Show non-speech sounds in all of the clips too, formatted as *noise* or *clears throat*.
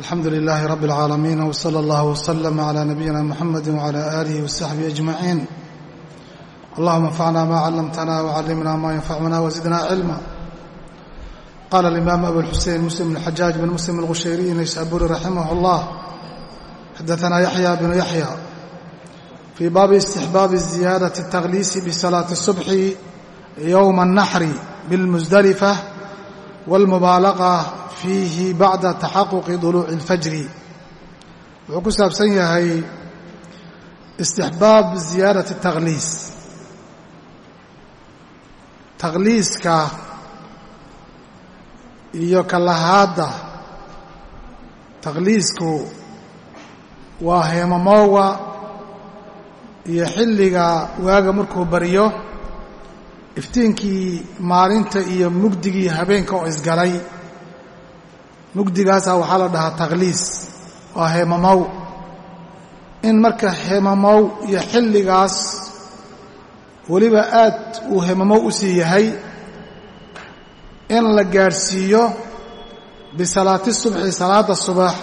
alxamdu lilaahi rabi اlcaalamiin wsala allah wslama cla nabiyina muxamadi wcala aalihi wasaxbihi ajmaciin allahuma anfacna ma callamtana wcallimna ma yanfacuna wzidna cilma qala alimaam abu lxusein muslim bn xajaaj bn muslim alqushayriy naysaburi raximah اllah xadaana yaxya bnu yaxya fii baabi istixbaabi ziyaadati اtakhliisi bisalaati الصubxi yowma الnaxri bilmusdalifa wاlmubaalaqa fiihi bacda taxaquqi duluuci اlfajri wuxuu ku saabsan yahay istixbaab ziyaadati takhliis. Takhliiska iyo kalahaadda takhliisku waa heemamooga iyo xilliga waaga markuu baryo iftiinkii maalinta iyo mugdigii habeenka oo isgalay mugdigaasaa waxaa la dhahaa takhliis waa heemamow. In marka heemamow iyo xilligaas weliba aad uu heemamow u sii yahay in la gaadhsiiyo bisalaati subxi salaadda subax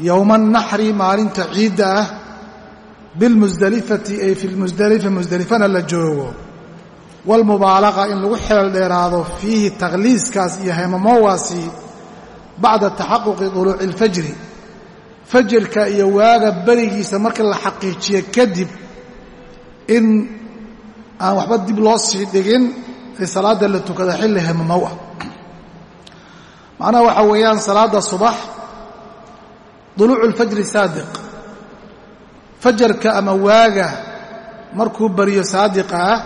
yowma naxri maalinta ciidda ah bilmusdelifati ay fi lmusdelifa musdelifana la joogo. Walmubaalaqa in lagu xeel dheeraado fiihi takhliiskaas iyo heemamowaasi bacda taxaquqi duluuci اlfajri fajirka iyo waaga berigiisa marka la xaqiijiyo kadib in aan waxba dib loo sii dhigin ee salaadda la tukada xilli heemamow ah. Macnaha waxaa weeyaan salaadda subax duluucu اlfajri saadiq. Fajarka ama waaga markuu baryo saadiqa ah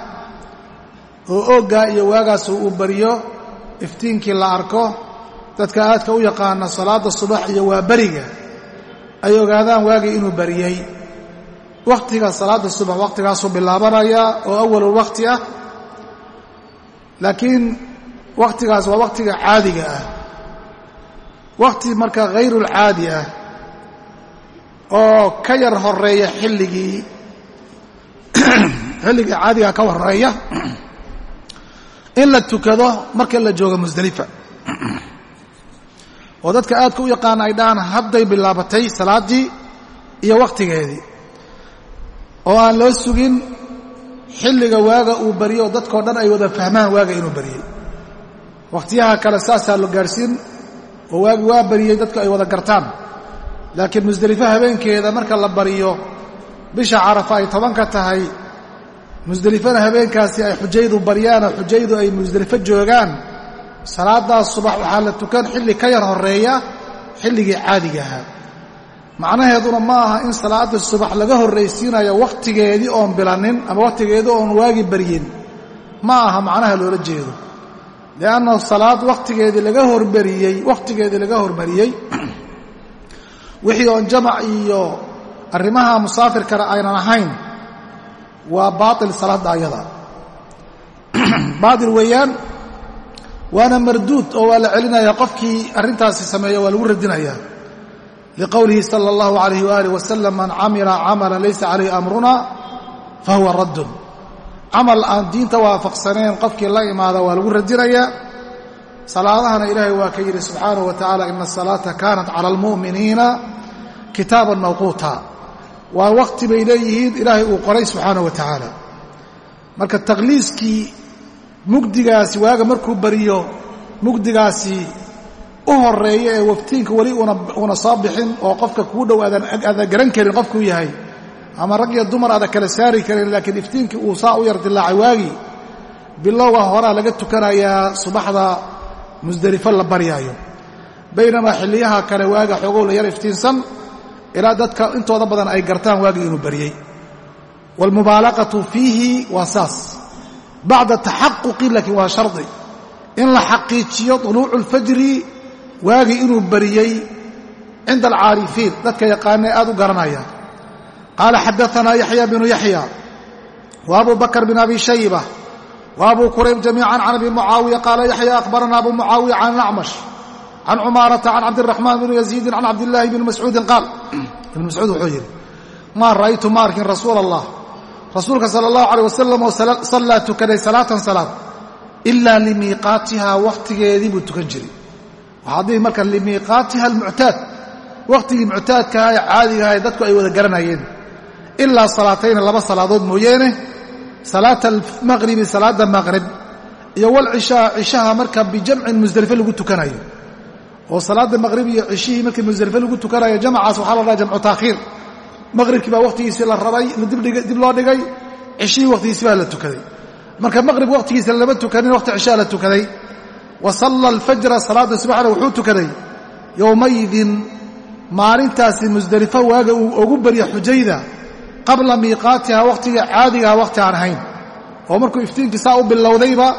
oo ooggaa iyo waagaasoo uu baryo iftiinkii la arko dadka aadka u yaqaana salaadda subax iyo waa beriga ay ogaadaan waagii inuu bariyey. Wakhtiga salaadda subax wakhtigaasuu bilaabanaya oo awalul wakhti ah laakiin wakhtigaas waa wakhtiga caadiga ah. Wakhti marka hayrulcaadi ah oo ka yar horreeya xilligii *clears throat* xilligii caadiga ka horreeya in la tukado marka la joogo musdelifa *clears throat* oo dadka aadka u yaqaana ay dhahaan hadday bilaabatay salaaddii iyo wakhtigeedii oo aan loo sugin xilliga waaga uu bariyo oo dadkao dhan ay wada fahmaan waaga inuu bariyey. Wakhtiyaha kale saasaa lo gaadhsiin oo waagi waa bariyey dadku ay wada gartaan. Laakiin musdelifo habeenkeeda marka la bariyo bisha carafa ay tobanka tahay musdelifana habeenkaasi ay xujaydu baryaanoo xujaydu ay musdelifo joogaan salaadaas subax waxaa la tukan xilli ka yar horreeya xilligii caadiga ahaa. Macnaheeduna ma aha in salaada subax laga horraysiinayo wakhtigeedii oon bilanin ama wakhtigeedii oon waagi baryin. Ma aha macnaha loola jeedo. Lianna salaad wakhtigeedii laga hormariyey wakhtigeedii laga hormariyey *clears throat* wixii oon jamac iyo arrimaha musaafirkana aynan ahayn waa baatil salaadda ayada. *clears throat* Baatil weeyaan waana marduud oo waa la celinaya qofkii arrintaasi sameeya waa lagu radinaya. Liqowlihi sala allahu alayh waalih wasalam man camila camalan laysa calayhi amruna fahuwa raddun. Camal aan diinta waafaqsanayn qofkii la imaada waa lagu radinayaa salaadahana ilaahay waa ka yidhi subxaanahu wa tacaala ina asalaata kaanat cala almu'miniina kitaaban mawquuta. Waa wakhti bay leeyihiin ilaahay uu qoray subxaanahu wa tacaala marka takhliiskii mugdigaasi waaga markuu bariyo mugdigaasi u horreeya ee waftiinka weli uuna soo bixin oo qofka kuu dhow aadan garan karin qofkuu yahay. Ama rag iyo dumar aadan kala saari karin laakiin iftiinkii uu saa u yar dilaacay waagii bilowga horaa laga tukanayaa subaxda musdelifo la baryaayo. Baynamaa xilliyaha kale waaga xoogow la yar iftiinsan ilaa dadka intooda badan ay gartaan waagii inuu baryey waalmubaalaqatu fiihi waa saas bacda taxaquqi laakiin waa shardi. In la xaqiijiyo duluucu اlfajri waagii inuu bariyey cinda alcaarifiin dadka yaqaanee aad u garanaya. Qaala xadaanaa yaxya bnu yaxya wa abu bakr bn abi shayba wa abu kurayb jamiica can abi mucaawiya qaala yaxya akhbarana abu mucaawiya can acmash can cumaarata can cabdiraxmaan bni yaziidin can cabdillaahi bni mascuudin qaal. *clears throat* Ibn mascuud wuxuu yidhi maa ra'aytu ma arkin rasuul allah rasuulka sala allahu aleyh wasalam oo sallaa tukaday salaatan salaad ilaa limiiqaatihaa wakhtigeedii buu tukan jiray. Waxaa marka limiiqaatiha almuctaad wakhtigii muctaadkaha ee caadigaha ee dadku ay wada garanayeen. Ilaa salaatayna laba salaadood mooyeene salaata almaqribi salaadda maqrib iyo walcishaa cishaha marka bijamcin musdelife lagu tukanayo. Oo salaadda maqrib iyo cishihii markii musdelife lagu tukanayo jamcaas waxaa la dhaha jamcu taakhiir maqribkii baa wakhtigiisii la rabay dib loo dhigay? Cishihii wakhtigiisi baa la tukaday. Marka maqrib wakhtigiisa lama tukanin wakhti cishaa la tukaday. Wa salla alfajra salaadda subaxna wuxuu tukaday. Yowmaydin maalintaasi musdelifo waaga uu ugu barya xujayda qabla miiqaatiha wakhtiga caadigaha wakhti aan ahayn. Oo markuu iftiinkii saa u bilowdayba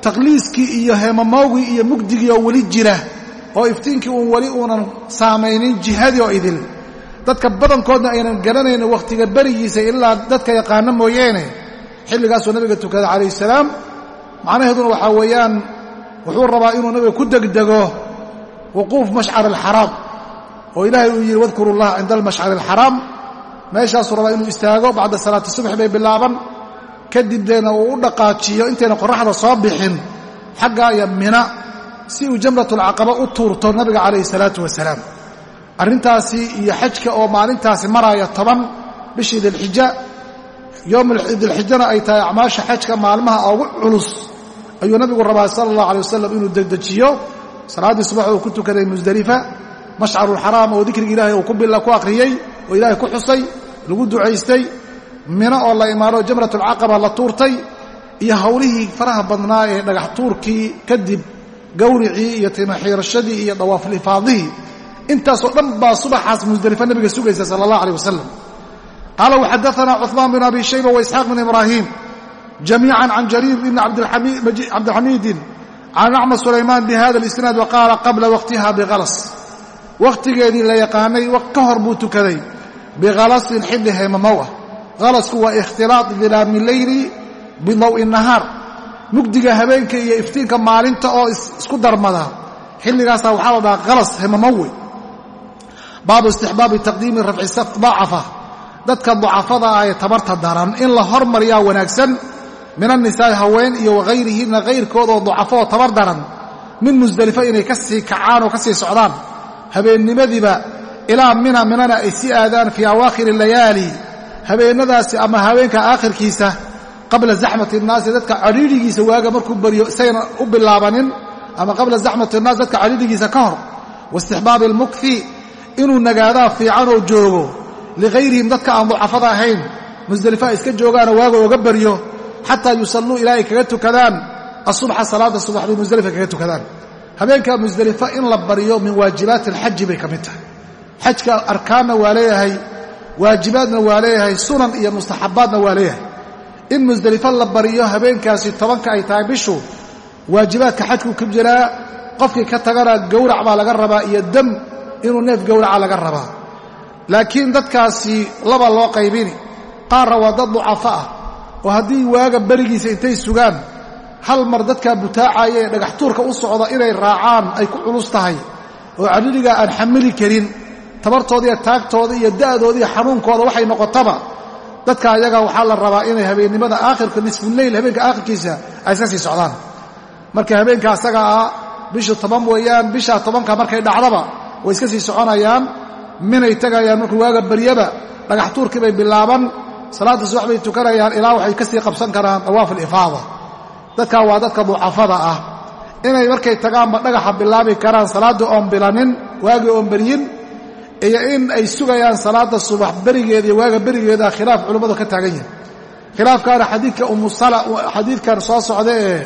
takhliiskii iyo heemamowgii iyo mugdigii oo weli jira oo iftiinkii uun weli uunan saamaynin jihadii oo idil dadka badankoodna aynan garanayn wakhtiga berigiisa ilaa dadka yaqaano mooyeene. Xilligaasuu nabiga tukaday calayhi salaam macnaheeduna waxaa weeyaan wuxuu rabaa inuu nabiga ku degdego wuquuf mashcar alxaraam oo ilaahay uu yidhi wadkuru llaha cinda almashcari alxaraam meeshaasuu rabaa inuu istaago bacda salaati subx bay bilaaban. Kadibdeena uu u dhaqaajiyo intayna qorraxda soo bixin xagga iyo mina si uu jamratulcaqaba u tuurto nabiga calayhi salaatu wasalaam arrintaasi iyo xajka oo maalintaasi maraaya toban bishii dilxija yowm dilxijana ay tahay acmaasha xajka maalmaha ugu culus. Ayuu nabigu rabaa sala allah alay wasalam inuu degdejiyo salaaddii subax uu ku tukaday musdelifa mashcarulxaraam oo dikrigi ilaahay uu ku akhriyey oo ilaahay ku xusay lagu ducaystay mino oo la imaano jamratulcaqaba la tuurtay iyo hawlihii faraha badnaa ee dhagax tuurkii kadib gawricii iyo timaxiirashadii iyo dawaaflifaadihii intaasoo dhan baa subaxaas musdelifa nabiga sugaysa sala allah aleh wasalam qaala waxadaana cuثmaan bn abi shayba waisxaaq bn ibraahim jamiica can jariir bn cabdilxamiidin can acma sulaymaan bihada اlisnaad waqaala qabla waqtiha bikalas wakhtigeedii la yaqaanay ka hor buu tukaday bikhalasin xilli haymamow ah khalasku waa ikhtilaaط dilaami leyli bidawi nahaar mugdiga habeenka iyo iftiinka maalinta oo isku darmada xilligaasaa waxaa la dhahaa khalas haymamow wey baabu istixbaabi taqdiimi rafci dacafa dadka dacafada ah ee tabarta daran in la hormariyaa wanaagsan min annisaa'i haween iyo waghayrihinna hayrkoodoo dacafo oo tabar daran min musdelifo inay ka sii kacaan oo ka sii socdaan. Habeennimadiiba ilaa mina minana ay sii aadaan fii awaakhiri layaali. Habeennadaasi ama habeenka aakhirkiisa qabla zaxmati innaasi dadka cadhiidhigiisa waaga markuu baryo isagana u bilaabanin ama qabla zaxmati innaas dadka cadhiidhigiisa ka hor. Waistixbaabi almukhi inuu nagaadaa fiican oo joogo lighayrihim dadka aan ducafada ahayn musdelifa ay iska joogaanoo waaga oga baryo xataa yusalluu ilaa ay kaga tukadaan asubxa salaadda subax bay musdelifa kaga tukadaan. Habeenka musdelifa in la baryo min waajibaati alxaji bay ka mid tahay. Xajka arkaanna waa leeyahay waajibaadna waa leeyahay sunan iyo mustaxabaadna waa leeyahay. In musdelifa la baryo habeenkaasi tobanka ay tahay bishu waajibaadka xajku ku jiraa qofkii ka tagana gowrac baa laga rabaa iyo dam inuu neef gowraca laga rabaa. Laakiin dadkaasi laba loo qaybini. Qaarna waa dad ducafo ah oo haddii waaga berigiisa intay sugaan hal mar dadkaa butaacaya ee dhagax tuurka u socda inay raacaan ay ku culus tahay oo cadhidhigaa aan xamili karin tabartooda iyo taagtooda iyo da'dooda iyo xanuunkooda waxay noqotaba dadka ayaga waxaa la rabaa inay habeennimada aakhirka nisfuleyl habeenka aakhirkiisa ay iska sii socdaan. Marka habeenka asaga ah bishu toban weeyaan bishaa tobanka markay dhacdaba way iska sii soconayaan minay tegayaan markuu waaga baryaba dhagax tuurkii bay bilaaban salaadda subax bay tukanayaan ilaa waxay ka sii qabsan karaan dawaaf alifaada dadkaa waa dadka ducafada ah. Inay markay tagaanba dhagaxa bilaabi karaan salaadda oon bilanin waagii oon beryin iyo in ay sugayaan salaadda subax berigeeda iyo waaga berigeeda khilaaf culummadu ka taagan yihiin khilaafkaana xadiidka umuxadiidkan soo socda ee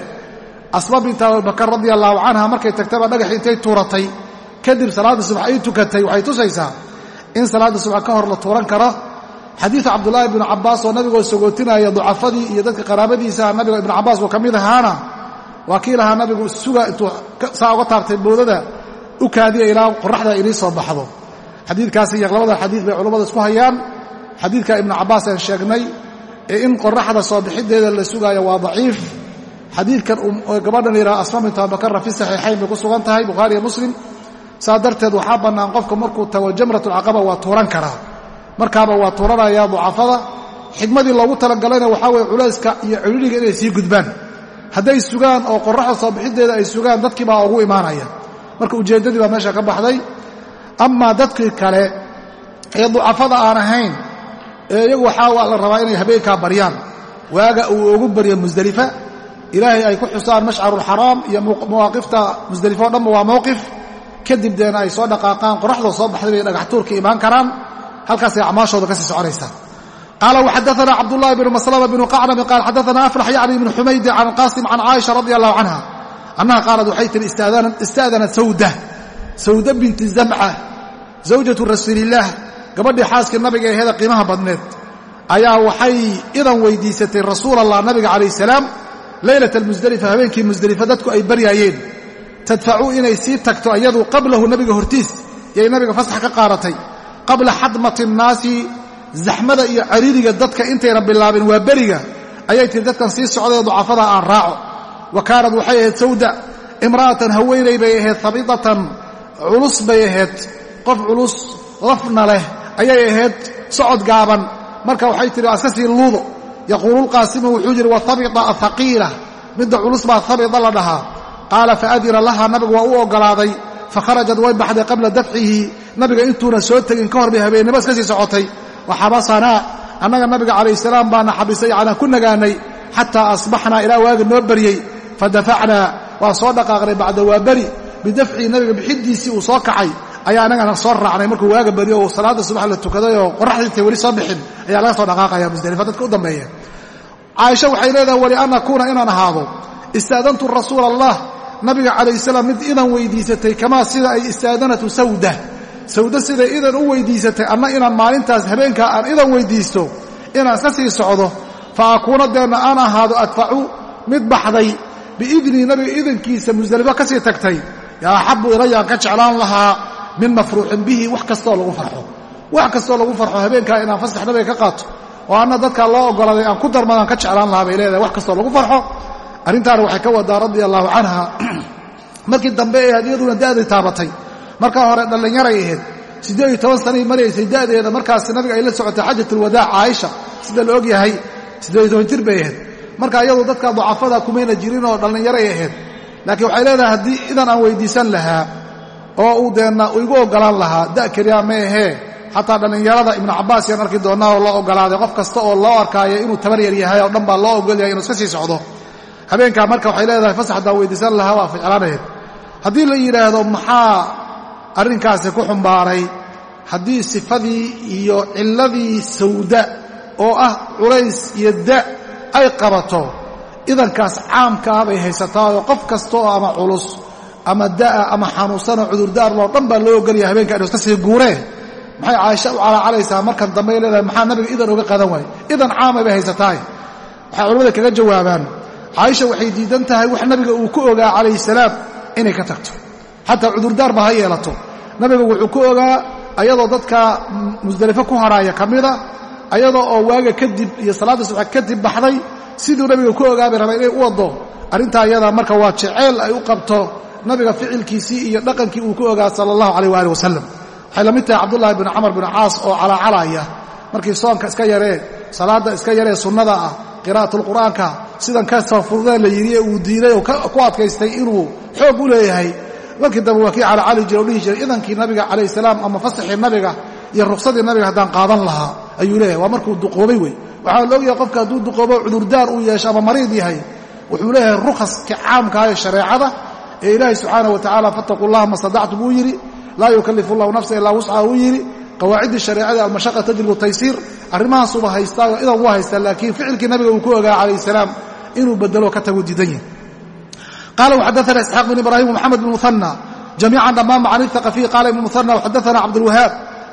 asma binta abubakar radia allahu canha markay tagtaba dhagaxii intay tuuratay kadib salaadda subax ay tukatay waxay tusaysaa in salaadda subax ka hor la tuuran karo. Xadiidu cabdulaahi ibnu cabbaas oo nabigoo sagootinaya ducafadii iyo dadka qaraabadiisa nabiga ibnu cabbaas uu ka mid ahaana. Waa kii nabigu suga intuu saa uga taabtay boodada u kaadiya ilaa qoraxda inii soo baxdo. Xadiidkaasi iyo labada xadiid bay culummada isku hayaan. Xadiidka ibnu cabbaas aan sheegnay ee in qoraxda soo bixiddeeda la sugaayo waa daciif. Xadiidkan gabadhan yidhaha asma bintu abakarra fi saxiixayn bay ku sugan tahay bukhaari iyo muslim saa darteed waxaa bannaan qofka markuu tago jamratulcaqaba waa tuuran karaa. Markaaba waa tuuranayaa ducafada. Xikmadii loogu talagalayna waxaa weye culayska iyo cidhidhiga inay sii gudbaan. Hadday sugaan oo qoraxda soo bixiddeeda ay sugaan dadkii baa ugu imaanaya. Marka ujeeddadii baa meesha ka baxday. Amaa dadkii kale ee ducafada aan ahayn ee iyagu waxaa la rabaa inay habeenkaa baryaan waaga uu ugu baryo musdelifa ilaahay ay ku xusaan mashcarulxaraam iyo mawaaqifta musdelifo dhanba waa mowqif kadib deena ay soo dhaqaaqaan qoraxdoo soo baxday bay dhagaxtuurka imaan karaan halkaasay acmaashooda ka sii soconaysaa. Qaala wxadaana cabdulahi bn maslma bn qacnami qaal xadaana aflax yacni bn xumaydi can qaasim can caaisha radi allahu canha annaha qaalat waxay tihi ista'danat sawda sawda binti zamca zawjatu rasuulillaah gabadhii xaaskii nabiga aheeda qiimaha badneed. Ayaa waxay idan weydiisatay rasuul allah nabiga calayh salaam leylat almusdelifa habeenkii musdelifa dadku ay baryaayeen tadfacu inay sii tagto iyadu qablahu nabiga hortiis yay nabiga fasax ka qaadatay qabla xadmati nnaasi zaxmada iyo cariiriga dadka intayna bilaabin waa beriga ayay tihi dadkan sii socdae ducafada aan raaco. Wa kaanad waxay ahayd sawda imra'atan haweenay bay ahayd habidatan culus bay ahayd. Qof culus lafna leh ayay ahayd socod gaaban. Marka waxay tihi waa iska sii luudo. Yaquululqaasimu wuxuu yidhi wahabita ahaqiila midda culus baa habita la dhahaa qaala faadina laha nabigu waa u oggolaaday fakharajad way baxday qabla dafcihi nabiga intuuna soo tegin ka hor bay habeennimo iska sii socotay waxabasanaa annaga nabiga calayh salaam baana xabisay anaan ku nagaanay xataa asbaxnaa ilaa waaga noo baryey fadafacnaa waa soo dhaqaaqnay bacda waa beri bidafcii nabiga bixiddiisii uu soo kacay ayaa annagana soo raacnay markuu waaga baryo oo salaadda subax la tukaday oo qoraxdii intay weli soo bixin ayaa laga soo dhaqaaqaya musdelifa dadka u dambeeya caaisha waxay leedahay wali an akuuna inaan ahaado istaadantu rasuula allah nabiga calayh salaam mid idan weydiisatay kamaa sida ay istaadanatu sawda. Sawda siday idan u weydiisatay anna inaan maalintaas habeenkaa aan idan weydiisto inaan iska sii socdo fa akuuna deenna aan ahaado adfacu mid baxday biidnii nabiga idankiisa musdelifo ka sii tagtay. Yaa axabu ilayaan ka jeclaan lahaa min mafruuxin bihi wax kastoo lagu farxo. Wax kastoo lagu farxo habeenkaa inaan fasax nabiga ka qaato. Oo anna dadkaa loo oggolaaday aan ku darmadaan ka jeclaan lahaa bay leedahay wax kastoo lagu farxo arrintaana waxay ka wadaa radia allaahu canha. *clears throat* Markii dambe ee hadiyaduna da'day taabatay markaa hore dhallinyaray ahayd. Siddeed iyo toban sanay maraysay da'deeda markaas nabiga ay la socotay xajatulwadaac caaisha sida la og yahay siddeed iyo toban jir bay ahayd. Marka iyadu dadka ducafada kumayna jirin oo dhallinyaray ahayd. Laakiin waxay leedahay haddii idan aan weyddiisan lahaa oo uu deenna igu oggolaan lahaa da' keliya ma ahee xataa dhallinyarada ibnu cabbaas yaan arki doonnaa oo loo oggolaaday qof kasta oo loo arkaayo inuu tabar yar yahay oo dhan baa loo oggol yahay inuu iska sii socdo habeenkaa marka waxay leedahay fasax haddaan weyddiisan lahaa waa ficlaanaheed haddii la yidhaahdo maxaa arrinkaasi ku xumbaaray? Haddii sifadii iyo cilladii sawda oo ah culays iyo da' ay qabato idankaas caamkaa bay haysataayoo qof kasta oo ama culus ama da'a ama xanuunsanoo cudurdaar loo dhan baa loo ogolaya habeenka inuu iska sii guuree? Maxay caaisha u calaacalaysaa markan dambey leedahay maxaa nabiga idan uga qadan waaye idan caama bay haysataay. Waxay culimmada kaga jawaabaan caaisha waxay diidan tahay wax nabiga uu ku ogaa calayhi salaam inay ka tagto. Xataa cudurdaarba ha yeelato. Nabiga wuxuu ku ogaa ayadoo dadka musdelifo ku haraaya ka mida ayadoo oo waaga kadib iyo salaadda subax kadib baxday siduu nabiga ku ogaa bay rabaa inay u waddo. Arrintaa ayada marka waa jeceyl ay u qabto nabiga ficilkiisii iyo dhaqankii uu ku ogaa sala allahu calayh waali wasalam waxay la mid tahay cabdullaahi bin camar bin caas oo calaacalaya markii soonka iska yaree salaadda iska yaree sunnada ah qiraa'atulqur'aanka sidan ka soo fududeen la yidhi ee uu diiday oo ku adkaystay inuu xoog u leeyahay. Markii dambe waa kii calacali jira o dhihi jiray idankii nabiga calayh salaam ama fasaxii nabiga iyo ruqsadii nabiga haddaan qaadan lahaa ayuu leeyahay. Waa markuu duqoobay wey waxaa la ogyahay qofka hadduu duqoobo cudurdaar uu yeesho ama mariid yahay wuxuu leeyahay rukhaskii caamkaah ee shareecada ee ilaahay subxaana wa tacala fattaquu llaha ma stadactum uu yidhi. Laa yukallifu allahu nafsa ilaa wuscaha uu yidhi qawaaciddii shareecada almashaqa tajlibu taysiir arrimahaasuba haystaayo idan wuu haystaa laakiin ficilkii nabiga uu ku ogaa calayh salaam inuu bedelo ka tagu diidan yahay. Qaala waxadaana isxaaq bin ibraahim wamxamed bn muana jamiican dhammaan macaniifta qafiy qaala ibn muana waxadaana cabdulwahaab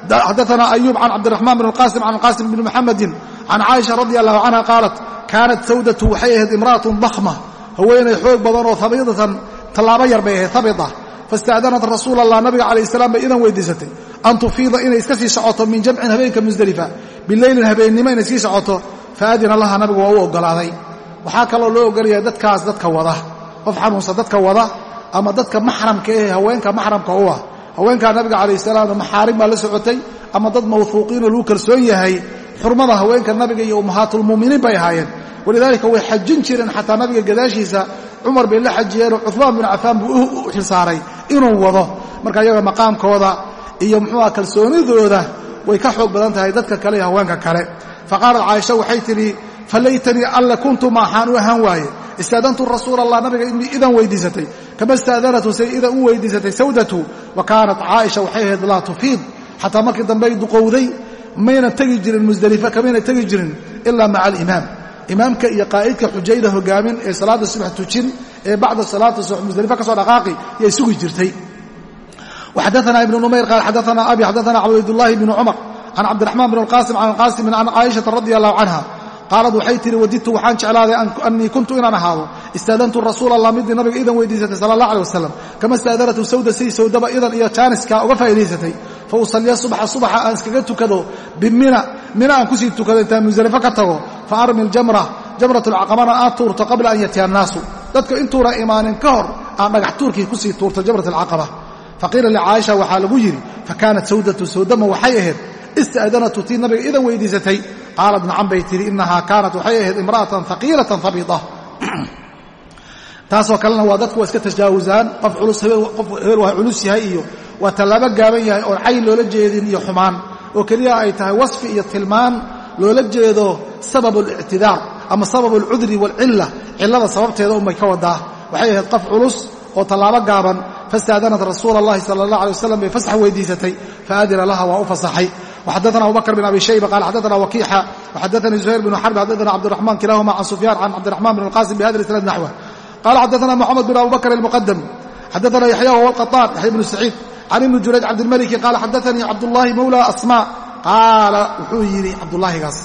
xadaana ayuub can cabdiraxmaan bn alqaasim can qaasim bni muxamedin can caaisha radi allahu canha qaalat kaanat sawdatu waxay ahayd imra'atun dakhma haweenay xoog badan oo habiidatan tallaabo yar bay ahayd habida fastaadanad rasuula allah nabiga calayh salaam bay idan weydiisatay an tufiida inay iska sii socoto min jamcin habeenka musdelifa bileylin habeennimo inay sii socoto faadina laha nabigu waa u ogolaaday. Waxaa kaloo loo ogolaya dadkaas dadka wada qof xanuunsan dadka wada ama dadka maxramka eh haweenka maxramka u ah. Haweenkaa nabiga calayh salaam maxaarim baa la socotay ama dad mawhuuqiinoo lagu kalsoon yahay xurmada haweenka nabiga iyo ummahaatulmu'miniin bay ahaayeen. Walidaalika way xajin jireen xataa nabiga gadaashiisa cumar bay la xajiyeenoo cuhmaan bin cafaan buu u xilsaaray inuu wado. Marka iyaga maqaamkooda iyo muxuuha kalsoonidooda way ka xoog badan tahay dadka kale iyo haweenka kale. Fa qaalat caaisha waxay tidhi falaytanii alle kuntu maaxaan u ahaan waaye? Istaadantu rasuul allah nabiga idan weydiisatay. Kama istaadanatu say idan u weydiisatay sawdatu? Wa kaanat caaisha waxay ahayd laa tufiid. Xataa markii dambe ay duqowday mayna tegi jirin musdelifa kamayna tegi jirin ilaa maca alimaam imaamka iyo qaa'idka xujayda hogaamin ee salaadda subax tujin ee bacda salaata subax musdalifa ka soo dhaqaaqi yay sugi jirtay. waxadaana ibnu numayr qaal xadaana abi xadaana cabdulahi bnu cumar can cabdiraxmaan bn alqaasim can alqaasim can caaishata radi allahu canha qaalad waxay tihi wadidtu waxaan jeclaaday anii kuntu inaan ahaado istaadantu rasuul allah midii nabiga idan weydiisatay sala allah aleh wasalam kama istaadaratu sawda sidii sawdaba idan iyo jaaniska uga faa'idaysatay fa usaliya subaxa subaxa aan iskaga tukado bimina mina aan ku sii tukado intaan musdelifo ka tago fa armi ljamra jamrat alcaqabana aan tuurto qabla an yatiya annaasu. Dadka intuuna imaanin ka hor aan dhagax tuurkii ku sii tuurto jamrat alcaqaba faqiila licaaisha waxaa lagu yidhi fa kaanat sawdatu sawdama waxay ahayd ista'danatu tii nabiga idan weydiisatay qaalad nacan bay tihi inahaa kaanat waxay ahayd imra'atan haqiilatan habida *clears throat* taasoo kalena waa dadku waa iska tajaawusaan qof culus hebel waa gaaban yahay oon cayn loola jeedin iyo xumaan oo keliya ay tahay wasfi iyo tilmaan loola jeedo sabab اlictidaar ama sabab اlcudri wاlcila cilada sababteeda unbay ka wadaa waxay ahayd qof culus oo tallaabo gaaban fastaadanat rasuula اllahi sala اllah alay waslam bay fasax weydiisatay faadina laha waa u fasaxay وxadثna abu bkr بن abi shayba qal xadثna wakiixa وxadثnii زuhayr بن xrb xadثna cabdiرaحman kilahuma can sufyan can cabdiرaحman بن الqاsim bhada isناad naxوه qala xadثna mxamed بن abu bakr الmqdm xadثna yaحya wهو الqطاn yaحya بن سacيid can ibni junayd cabdilmaliki qaala xadaanii cabdullaahi mawla asmaa qaala wuxuu yidhi cabdulaahigaas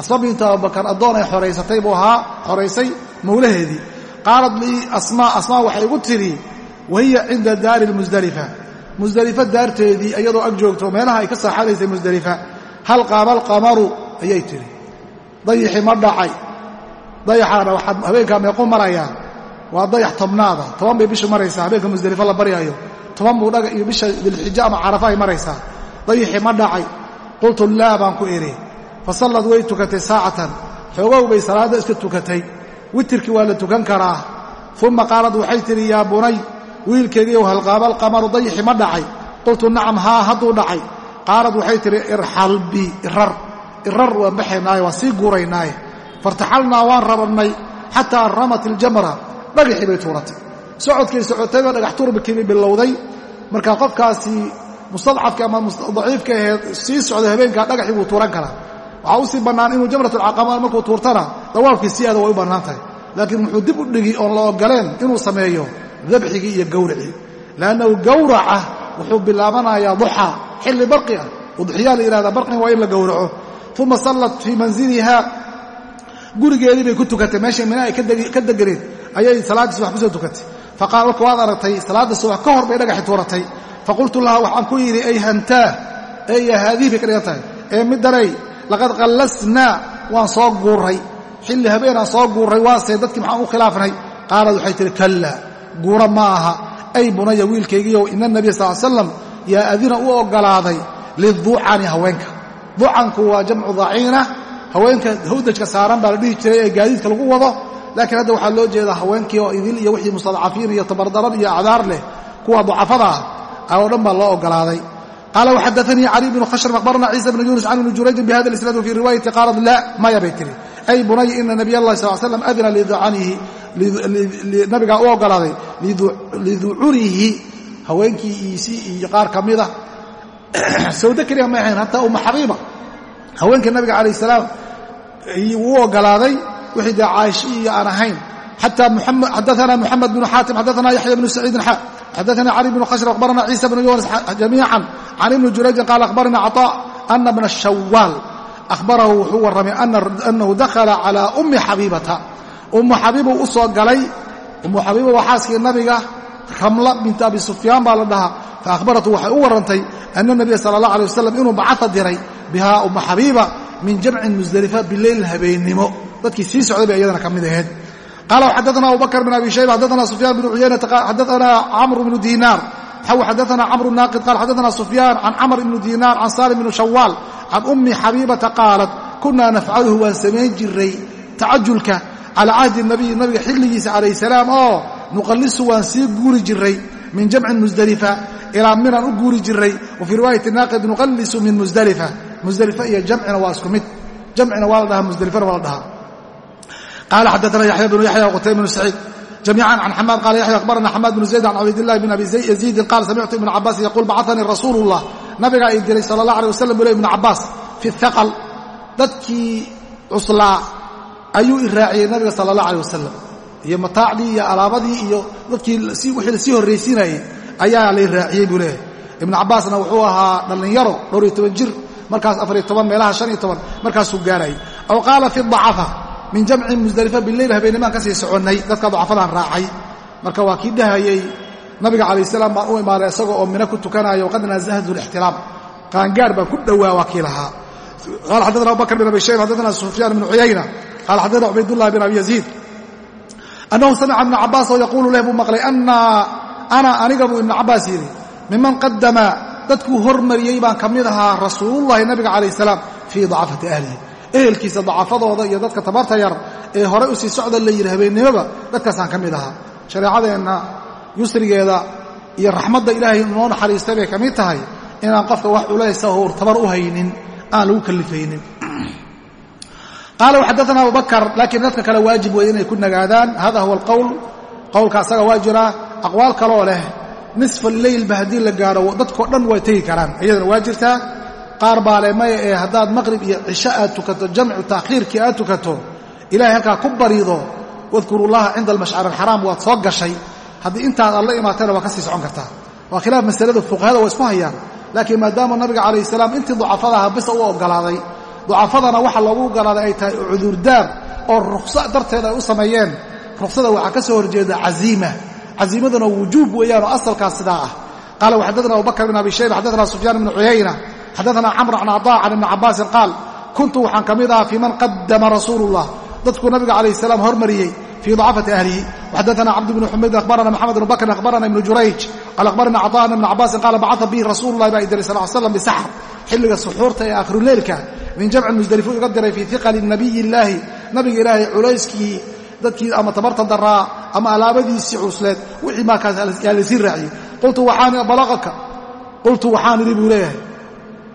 asma bintu abubakar addoon ay xoraysatay buu ahaa xoraysay mawlaheedii qaalat lii asmaa asmaa waxay igu tidhi wahiya cinda daari lmusdalifa musdalifa daarteedii iyadoo ag joogto meelaha ay ka saaxanaysay musdalifa hal qaama alqamaru ayay tidhi dayixi ma dhacay dayaxaana waxaad habeenkaa meequ marayaa waa dayax tobnaada toban bay bishu maraysaa habeenka musdelifo la baryaayo toban buu dhaga iyo bisha dilxijo ama carafa ay maraysaa. Dayixi ma dhacay. Qultu laa baan ku idhi. Fa sallad way tukatay saacatan. Xoogow bay salaadda iska tukatay. Witirkii waa la tukan karaa. Uma qaalad waxay tidhi yaa bunay wiilkaygiiyow halqaaba alqamaru dayixi ma dhacay. Qultu nacam haa hadduu dhacay. Qaalad waxay tidhi irxal bii irar. Irar waan baxaynaaye waan sii guuraynaaye fairtaxalnaa waan rabannay xataa ramat iljamra. Dhagaxii bay tuuratay socodkay socotayba dhagax tuurbikiibay bilowday. Marka qofkaasi mustadcafka ama daciifka aheed sii socday habeenkaa dhagaxii buu tuuran karaa. Waxaa u sii bannaan inuu jamratulcaqaba markuu tuurtana dawaafkii si aada way u bannaan tahay. Laakiin muxuu dib u dhigi oon la ogoleen inuu sameeyo dabxigii iyo gawracii. Lannahu gawraca wuxuu bilaabanayaa duxa xilli barqi ah. Udxiyaa la yihahdaa barqin waa in la gowraco uma sallat fii manziliha gurigeedii bay ku tukatay. Meeshay mina ay ka deganeed ayay salaaddii subax ku soo tukatay faqaal marka waad aragtay salaadda subax ka hor bay dhagaxi tuuratay. Faqultu laha waxaan ku yidhi ay hantaa eya haadihi bay ka dhigan tahay. Ee middanay laqad qallasnaa waan soo guurray. Xilli habeenaan soo guurray waase dadkii maxaan u khilaafnay. Qaalad waxay tihi kalla guura ma aha. Ay bunaya wiilkaygiiyow ina nabiya sal slam yaa adina u oggolaaday liducani haweenka. Ducanku waa jamcu daciina haweenka hawdajka saaran baa la dhihi jiray ee gaadiidka lagu wado laakiin hadda waxaa loo jeedaa haweenkii oo idil iyo wixii mustadcafiin iyo tabardaran iyo acdaar leh kuwa ducafada ah oo dhan baa loo oggolaaday qaala waxadaanii cali bnu khashrm akhbarana ciisa bnu yuunus can ibni jurayjin bihada isnaad fii riwaayati qaalat la maya bay tihi ay bunay ina nabiy allahi sal slam adina nabigaa u oggolaaday liducurihi haweenkiisii iyo qaar ka mida sawdo keliya may ahayn hataa umma xabiiba haweenkii nabiga calayh salaam wuu oggolaaday wixii dee caaisho iyo aan ahayn. Xadaana muxamed bnu xaatim xadaana yaxya bnu saciidin xa xadaana cali bnu khashr akhbarana ciisa bnu yunas jamiican. Can ibni jurayjin qaala akhbarana caطaa ana bna shawaal ahbarahu wuxuu warramay anahu dakhala calaa ummi xabiibata. Ummu xabiibuu u soo galay ummu xabiiba waa xaaskii nabiga ramla binta abi sufyaan baa la dhahaa. Fa ahbaratu waxay u warrantay ana nabiya sala allah alay wasalam inuu bacata diray bihaa umma xabiiba min jamcin musdelifa bileyl habeennimo dadkii sii socday bay iyadana ka mid ahayd. Qaala xadaana abu bakr bn abi shayba xadaana sufyaan bnu cuyaynata xadaana camr bnu diinaar xaw xadaana camru naaqid qaal xadaana sufyaan can camr ibnu diinaar can salim bnu shawaal can ummi xabiibata qaalat kunaa nafcaluhu waan samayn jiray tacajulka calaa cahdi nabiyi nabiga xilligiisa calayh salaam oo nuqallisu waan sii guuri jiray min jamcin musdelifa ilaa minan u guuri jiray wa fii riwaayati naaqid nuqallisu min musdelifa musdelifa iyo jamcina waa isku mid. Jamcina waa la dhahaa musdelifana waa la dhahaa qaala xaddaana yaxya bnu yaxya qutayba bnu saciid jamiican can xamaad qaala yaxya akhbarana xamaad bnu zayd can cabdillahi bn abi yaziidin qaal samictu ibna cabaas yaquul bacanii rasuulu llah nabigaa ii diray sala allah alay wasalam buu le ibnu cabaas fi haqal dadkii cuslaa ayuu i raaciyey nabiga sala allah alay wasalam iyo mataacdii iyo alaabadii iyo dadkii wixii la sii horraysiinayey ayaa lay raaciyey buu leeyahay ibnu cabbaasna wuxuu ahaa dhallinyaro dhowr iyo toban jir markaas afariyo toban meelaha shan iyo toban markaasuu gaarayay min jamci musdalifa bileyl habeennimaan ka sii soconnay dadka dacafadaan raacay. Marka waa kii dhahayey nabiga calayh salaam baan u imaaday isagoo oo mino ku tukanayo waqad naazahtu lixtiraam qaangaar baan ku dhowaa waa kii lahaa qala xaddaana abubakr bin abi shayb xaddaana sufyaan bnu cuyayna qala xaddaana cubaydullahi bin abi yaziid annahu samica ibna cabbaas oo yaquulu leh buu maqlay ana aniga buu ibnu cabbaas yidhi miman qadama dadkuu hormariyey baan ka mid ahaa rasuulullahi nabiga calayh salaam fii dacafati ahlihi ehelkiisa dacafadooda iyo dadka tabarta yar ee hore u sii socda la yidhi habeennimoba dadkaasaan ka mid ahaa. Shareecadeenna yusrigeeda iyo raxmadda ilaahay noo naxariistay bay ka mid tahay inaan qofka wax culaysa howr tabar u haynin aan lagu kallifaynin qaala waxaddaana abubakar laakiin dadka kale waajib weeye inay ku nagaadaan. Hada huwa alqowl qowlka asaga waa jiraa aqwaal kaloo leh nisfa leylba haddii la gaadho dadkao dhan way tegi karaan iyadana waa jirtaa qaar baa le maya ee haddaad maqrib iyo cisho aad tukato jamcu taakhiirkii aad tukato ilahay halkaa ku barido wadkuru llaha cinda almashcari alxaraam waad soo gashay. Haddii intaad aad la imaatayna waa ka sii socon kartaa. Waa khilaaf masalada fuqahada waa isku hayaan. Laakiin maadaama nabiga calayh salaam intii ducafadaha bisa u ogolaaday ducafadana waxa loogu ogolaaday ay tahay cudurdaar oo ruqsa darteed ay u sameeyeen. Ruqsada waxaa ka soo horjeeda caziima caziimaduna wujuub weeyaan oo asalkaas sidaa ah. Qaala waxaddaana abubakr bin abi shayba xaddaana sufyaan ibnu cuyayna xaddaana camr can cadaa can ibni cabaasin qaal kuntu waxaan ka mid ahaa fii man qadama rasuulu llah dadkuu nabiga calayh salaam hormariyey fii dacafati ahlihi. Waxaddaana cabd bnu xumaydin akhbarana maxamed bnu bakrin akhbarana ibnu jurayj. Qaal akhbarana cadaa an ibna cabaasin qaala bacaa bihi rasuulu llahi baa idiray sal slam bisaxr xilliga suxuurta ee akhruleylka min jamcin musdalifu iga diray fii iqali nabiyi illaahi nabiga ilaahay culayskii dadkii ama tabarta daraa ama alaabadiisii cusleed wixii markaas yaa laysii raaciyey. Qultu waxaan balaqaka. Qultu waxaan idhi buu leeyahay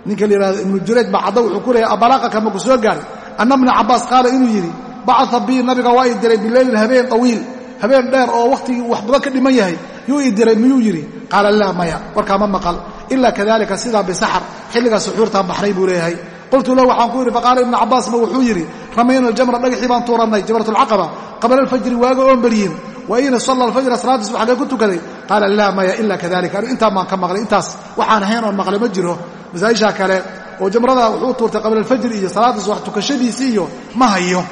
ninka la yidhahdo ibnu jurayj baa cadda wuxuu ku leeyahay abalaqaka maku soo gaaray anna bna cabbaas qaala inuu yidhi bacaa bii nabiga waa ii diray bileylin habeen tawiil habeen dheer oo wakhtigii wax ka dhiman yahay yuu ii diray miyuu yidhi. Qaala laa maya warkaa ma maqal. Ilaa kadalika sidaa bisaxar xilligaa suxuurtaan baxnay buu leeyahay. Qultu lahu waxaan ku yidhi faqaala ibnu cabbaasna wuxuu yidhi ramayna aljamra dhagaxii baan tuurannay jamratulcaqaba qabla alfajri waaga oon baryin wa ina salla alfajra salaadiis xaggee ku tukaday. Qaala laa maya ila kadalika intaan baan ka maqlay intaas waxaan ahayn oon maqlay ma jiro masaa'ishaa kale oo jamrada wuxuu tuurtay qabla alfajri iyo salaadiis wax tukashadiisi iyo ma hayo.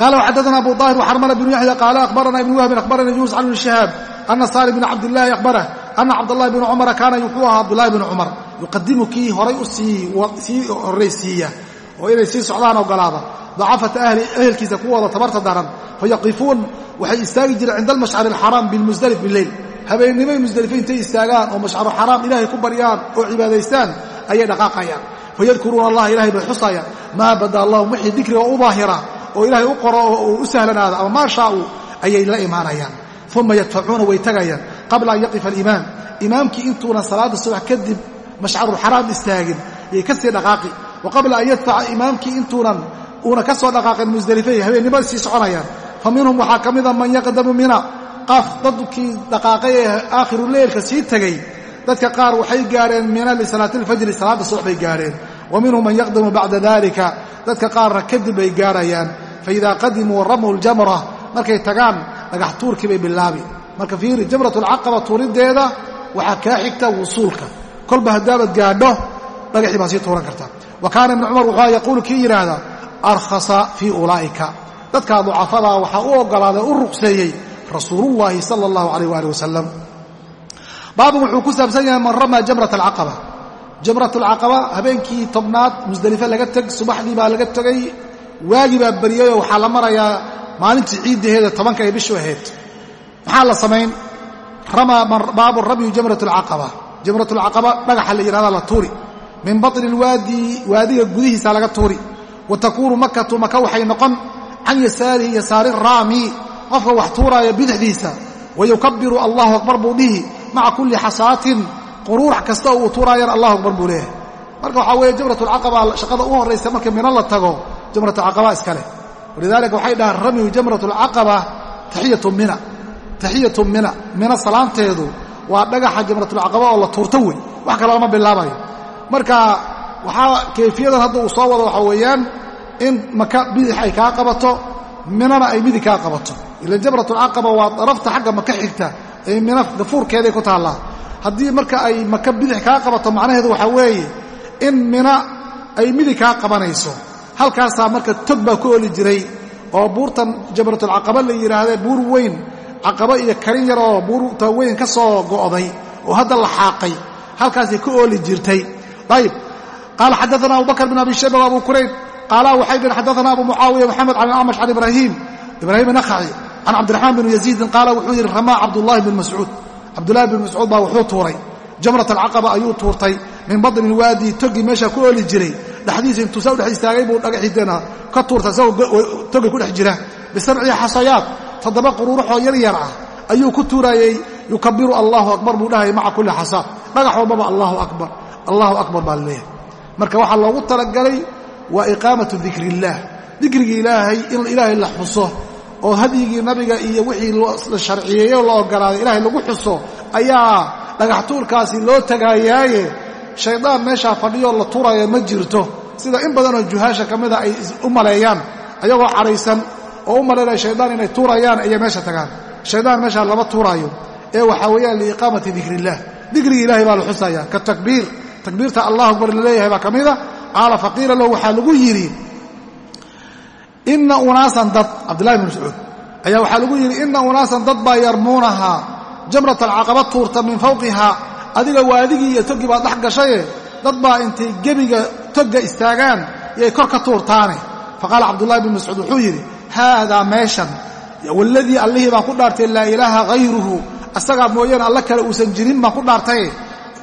Qala xaddaana abu daahir waxarmala bnu yaxya qaala akhbarana ibnu wahbin akhbarani yunus can ibni shahaab ana salim bn cabdillaahi akhbarah ana cabdallahi bni cumara kaana wuxuu ahaa cabdullahi bni cumar yuqadimu kii horay u sii horraysiiya oo inay sii socdaan ogolaada dacafata ehelkiisa kuwooda tabarta daran fayaqifuun waxay istaagi jireen cinda almashcari alxaraam bilmusdalif bileyl habeennimay musdalife intay istaagaan oo mashcaru xaraam ilaahay ku baryaan oo cibaadaystaan ayay dhaqaaqayaan. Fayadkuruuna allah ilahay bay xusayaan. Maa bada allahum wixii dikriga u daahira oo ilaahay u qoro oo u sahlanaada ama maa shaa'u ayay la imaanayaan. Uma yadfacuuna way tagayaan. Qabla an yaqifa alimaam imaamkii intuunan salaada subax kadib mashcaruxaraam istaagin yay ka sii dhaqaaqi. Wa qabla an yadfaca imaamkii intuunan uuna ka soo dhaqaaqin musdelifey habeennimada sii soconayaan. Fa minhum waxaa ka mida man yaqdamu mina qaaf dadkii dhaqaaqay ee aakhiru leylka sii tegey dadka qaar waxay gaadheen mina lisalaati alfajri salaadda subax bay gaadheen wa minhum man yaqdamu bacda dalika dadka qaarna kadib bay gaarayaan. Faidaa qadimuu ramuu ljamra markay tagaan dhagax tuurkii bay bilaabi marka fiiri jamratulcaqaba tuuriddeeda waxaa kaa xigta wusuulka. Kolba haddaabad gaadho dhagaxii baa sii tuuran karta. Wa kaana ibnu cumar wuxuu yaquulu kii yidhaahdaa arkhasa fii ulaa'ika. Dadkaa ducafadaa waxaa u oggolaaday u ruqseeyey rasuulullaahi sala allahu alayh waali wasalam baabun wuxuu ku saabsan yahay man ramaa jamrat alcaqaba. Jamratulcaqaba habeenkii tobnaad musdelife laga teg subaxdii baa laga tegay waagii baa baryayoo waxaa la marayaa maalintii ciiddaheeda tobanka ay bishu ahayd. Maxaa la samayn baabu ramyu jamrat alcaqaba. Jamratulcaqaba dhagaxa la yidhahda la tuuri. Min batni alwaadi waadiga gudihiisa laga tuuri. Wa takuunu makatu maka waxay noqon can yasaarihi yasaari qofka wax tuuraaya bidixdiisa wayukabiru allahu akbar buu dhihi maca kulli xasaatin quruurax kasta uu tuuraayana allahu akbar buu leeyahay. Marka waxaa weeye jamratulcaqaba shaqada u horraysa marka mino la tago jamratulcaqaba iskale walidaalika waxay dhahaan ramyu jamratulcaqaba taxiyatu mina taxiyatu mina mina salaanteedu waa dhagaxa jamratulcaqaba oo la tuurto wey wax kale lama bilaabayo. Marka waxaa kayfiyadan hadda uu soo wado waxaa weeyaan in maka bidix ay kaa qabato minana ay midig kaa qabato ila jamratulcaqaba waa darafta xagga maka xigta ee mina gafuurkeeday ku taallaa. Haddii marka ay maka bidix kaa qabato macnaheedu waxaa weeye in mina ay midig kaa qabanayso. Halkaasaa marka tog baa ku oli jiray oo buurtan jamratulcaqaba la yidhaahdee buur weyn caqaba iyo karin yar oo buurta weyn ka soo go'day oo hadda la xaaqay halkaasay ku ooli jirtay. Ayib. Qaala xadaana abubakr bin abi shayba abu kurayb. Qaala waxay dheen xadaana abu mucaawiya moxamed can acmash can ibraahim ibraahim nakhaci can cabdiraxmaan bin yaziidin qaala wuxuu yidhi ramaa cabdullaahi bin mascuud cabdullahi bin mascuud baa wuxuu tuuray. Jamrat alcaqaba ayuu tuurtay. Min badni waadi togi meesha ku ooli jiray. Dhexdiisa intuu saa u dhex istaagay buu dhagaxiidana ka tuurtay isagoo togi ku dhex jira. Bisabci xasayaat toddoba quruuruxoo yar yar ah ayuu ku tuuraayey yukabiru allahu akbar buu dhahaya maca kulli xasaa dhagax walbaba allahu akbar. Allahu akbar baa la leeyahay marka waxaa loogu talagalay waa iqaamatu dikri illaah dikrigii ilaahay in ilaahay la xuso oo hadyigii nabiga iyo wixii la sharciyeeyo la ogolaaday ilaahay lagu xuso ayaa dhagax tuurkaasi loo tagaayaaye shaydaan meeshaa fadhiyoo la tuuraya ma jirto. Sida in badanoo juhaasha ka mida ay u maleeyaan ayagoo cadhaysan oo u malaynaya shaydaan inay tuurayaan ayay meesha tagaan. Shaydaan meeshaa lama tuuraayo ee waxaa weeyaan liiqaamati dikri illah dikrigii ilahay baa la xusaya ka takbiir. Takbiirta allahu akbar la leeyahay baa ka mida qaala faqiila lahu waxaa lagu yidhi ina unaasan dad cabdillahi bn mascuud ayaa waxaa lagu yidhi ina unaasan dad baa yarmuunahaa jamrat alcaqaba tuurta min fawqihaa adiga waadigii iyo toggii baad dhex gashaye dad baa intay gebiga togga istaagaan yay kor ka tuurtaane. Faqaala cabdullahi bn mascuud wuxuu yidhi haadaa meeshan waladii allihii baan ku dhaartay laa ilaaha hayruhu asagaa mooyaane alla kale uusan jirin baan ku dhaartaye.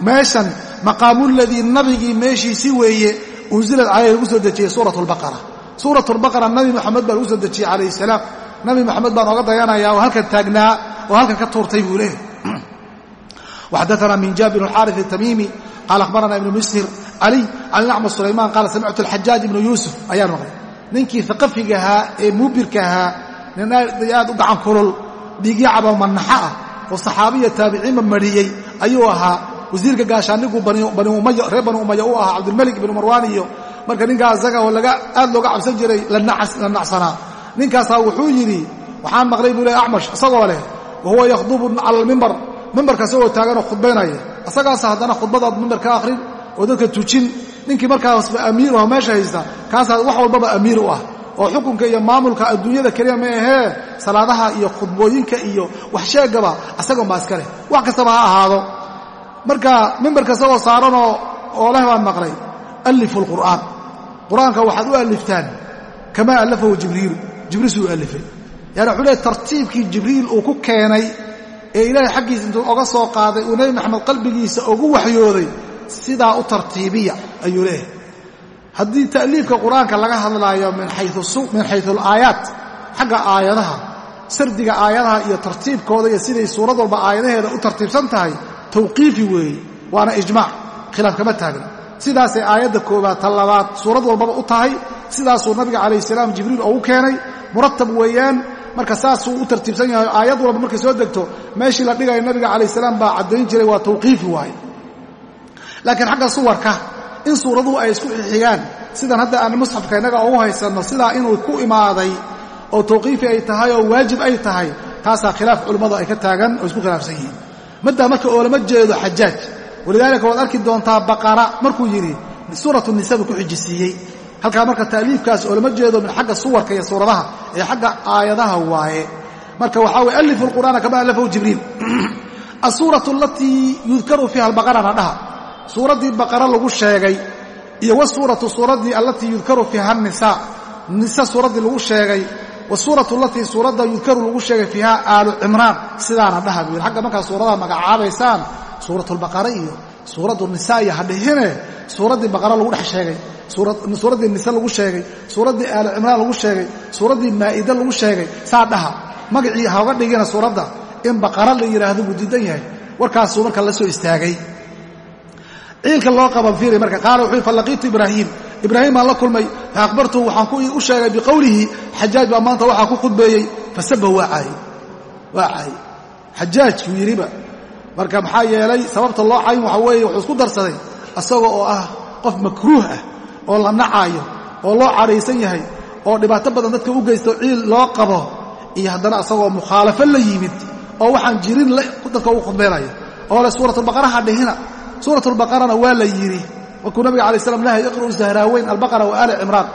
Meeshan maqaamuladii nabigii meeshiisi weeye unsilad caleyh lagu soo dejiyey suurat lbaqara suurat lbaqara nabi moxamed baa lagu soo dejiyey calayh salaam. Nabi moxamed baan ooga dayanayaa oo halkan taagnaa oo halkan ka tuurtay buu leehay *clears throat* waxadaana min jaabir alxaari atamiimi qaala akhbarana ibnu misir caliy can ilacma sulaymaan qaala samictu alxajaaj ibnu yuusuf ayaan maqlay ninkii aqafiga ahaa ee muubirka ahaa nin aad u gacan kulul dhiigya caba manaxa ah oo saxaabiya taabiciinba mariyey ayuu ahaa. Wasiirka gaashaanigu reer bani umaya u ahaa cabdilmalik ibnu marwaan marka ninkaa isaga oo aad looga cabsan jiray la nacsanaa ninkaasaa wuxuu yidhi waxaan maqlay buu leh acmash isagoo leh wahuwa yakhdubu cala almimbar mimbarka isagoo taaganoo khudbaynaya. Isagaasa haddana khudbadaad mimbar ka akhrin oo dadka tujin. Ninkii markaasba amiiraho meesha haysta kaasaa wax walbaba amiir u ah. Oo xukunka iyo maamulka adduunyada keliya ma ahee salaadaha iyo khudbooyinka iyo wax sheegaba asagoon baa iska leh. Wax kastaba ha ahaado. Marka mimbarka isagoo saaranoo oo leh baan maqlay allifu lqur'aan qur'aanka waxaad u alliftaan kamaa allafahu jibriilu jibriil suu allifay yani wuxuu leey tartiibkii jibriil uu ku keenay ee ilaahay xaggiisa intuu oga soo qaaday uu nebi maxamed qalbigiisa ugu waxyooday sidaa u tartiibiya ayuu leeyahay. Haddii ta'liifka qur'aanka laga hadlaayo min xayu alaayaat xagga aayadaha sardiga aayadaha iyo tartiibkooda iyo siday suurad walba aayadaheeda u tartiibsan tahay tawqiifi weeye waana ijmaac khilaaf kama taagna sidaasay aayadda koobaad ta labaad suurad walbaba u tahay sidaasuu nabiga calayh salaam jibriil oogu keenay. Muratab weeyaan marka saasuu u tartiibsan yahay aayad walba markay soo degto meeshii la dhigayo nabiga calayh salaam baa caddayn jiray waa tawqiifi waaye. Laakiin xagga suwarka in suuraduhu ay isku xixigaan sidan hadda aan musxafka innaga ugu haysanno sidaa inuu ku imaaday oo tawqiifi ay tahay oo waajib ay tahay taasaa khilaaf culimmadu ay ka taagan oo isku khilaafsan yihiin. Maddaa marka oolama jeedo xajaaj walidaalika waad arki doontaa baqara markuu yidhi suuratu nisa buu ku xijisiiyey halkaa marka ta'liifkaas oolama jeedo min xagga suwarka iyo suuradaha ee xagga aayadaha waaye. Marka waxaa weye alifu lqur'aana kama allafahu jibriil. *clears throat* Asuuratu alatii yudkaru fiiha albaqarana dhaha. Suuraddii baqara lagu sheegay iyo wasuuratu suuraddii allatii yudkaru fiiha nisa suuraddii lagu sheegay wasuuratu alatii suuradda yudkaru lagu sheegay fiiha aalu cimraan. Sidaana dhaha xagga markaa suuradaha magacaabaysaan suuratulbaqara iyo suuraddu nisaa iyo hadhihine suuraddii baqara lagu dhex sheegay suuraddii nise lagu sheegay suuraddii aalu cimraan lagu sheegay suuraddii maa'ide lagu sheegay saa dhaha magacii haoga dhigina suuradda in baqara la yidhaahdo buu diidan yahay. Warkaasuu marka la soo istaagay. Ciilka loo qaban fiiri marka qaala wuxuu fallaqiitu ibraahiim ibraahim. Baan la kulmay fa akhbartuhu waxaan u sheegay biqowlihi xajaaj baa maanta waxaa ku khudbeeyey fasabahu waa caayey caayey xajaajkuu yidhiba marka maxaa yeelay sababta loo cayin waxaa weeye wuxuu isku darsaday asaga oo ah qof makruuh ah oo la nacaayo oo loo cadhaysan yahay oo dhibaato badan dadka u geysto ciil loo qabo iyo haddana asagoo mukhaalafo la yimid oo waxaan jirin dadka ugu khudbeynaya. Oo le suuratulbaqara ha dhihina suuratulbaqarana waa la yidhi. Markuu nabiga alay slam lahay iqra'u zahraaweyn albaqara wa aali cimraan.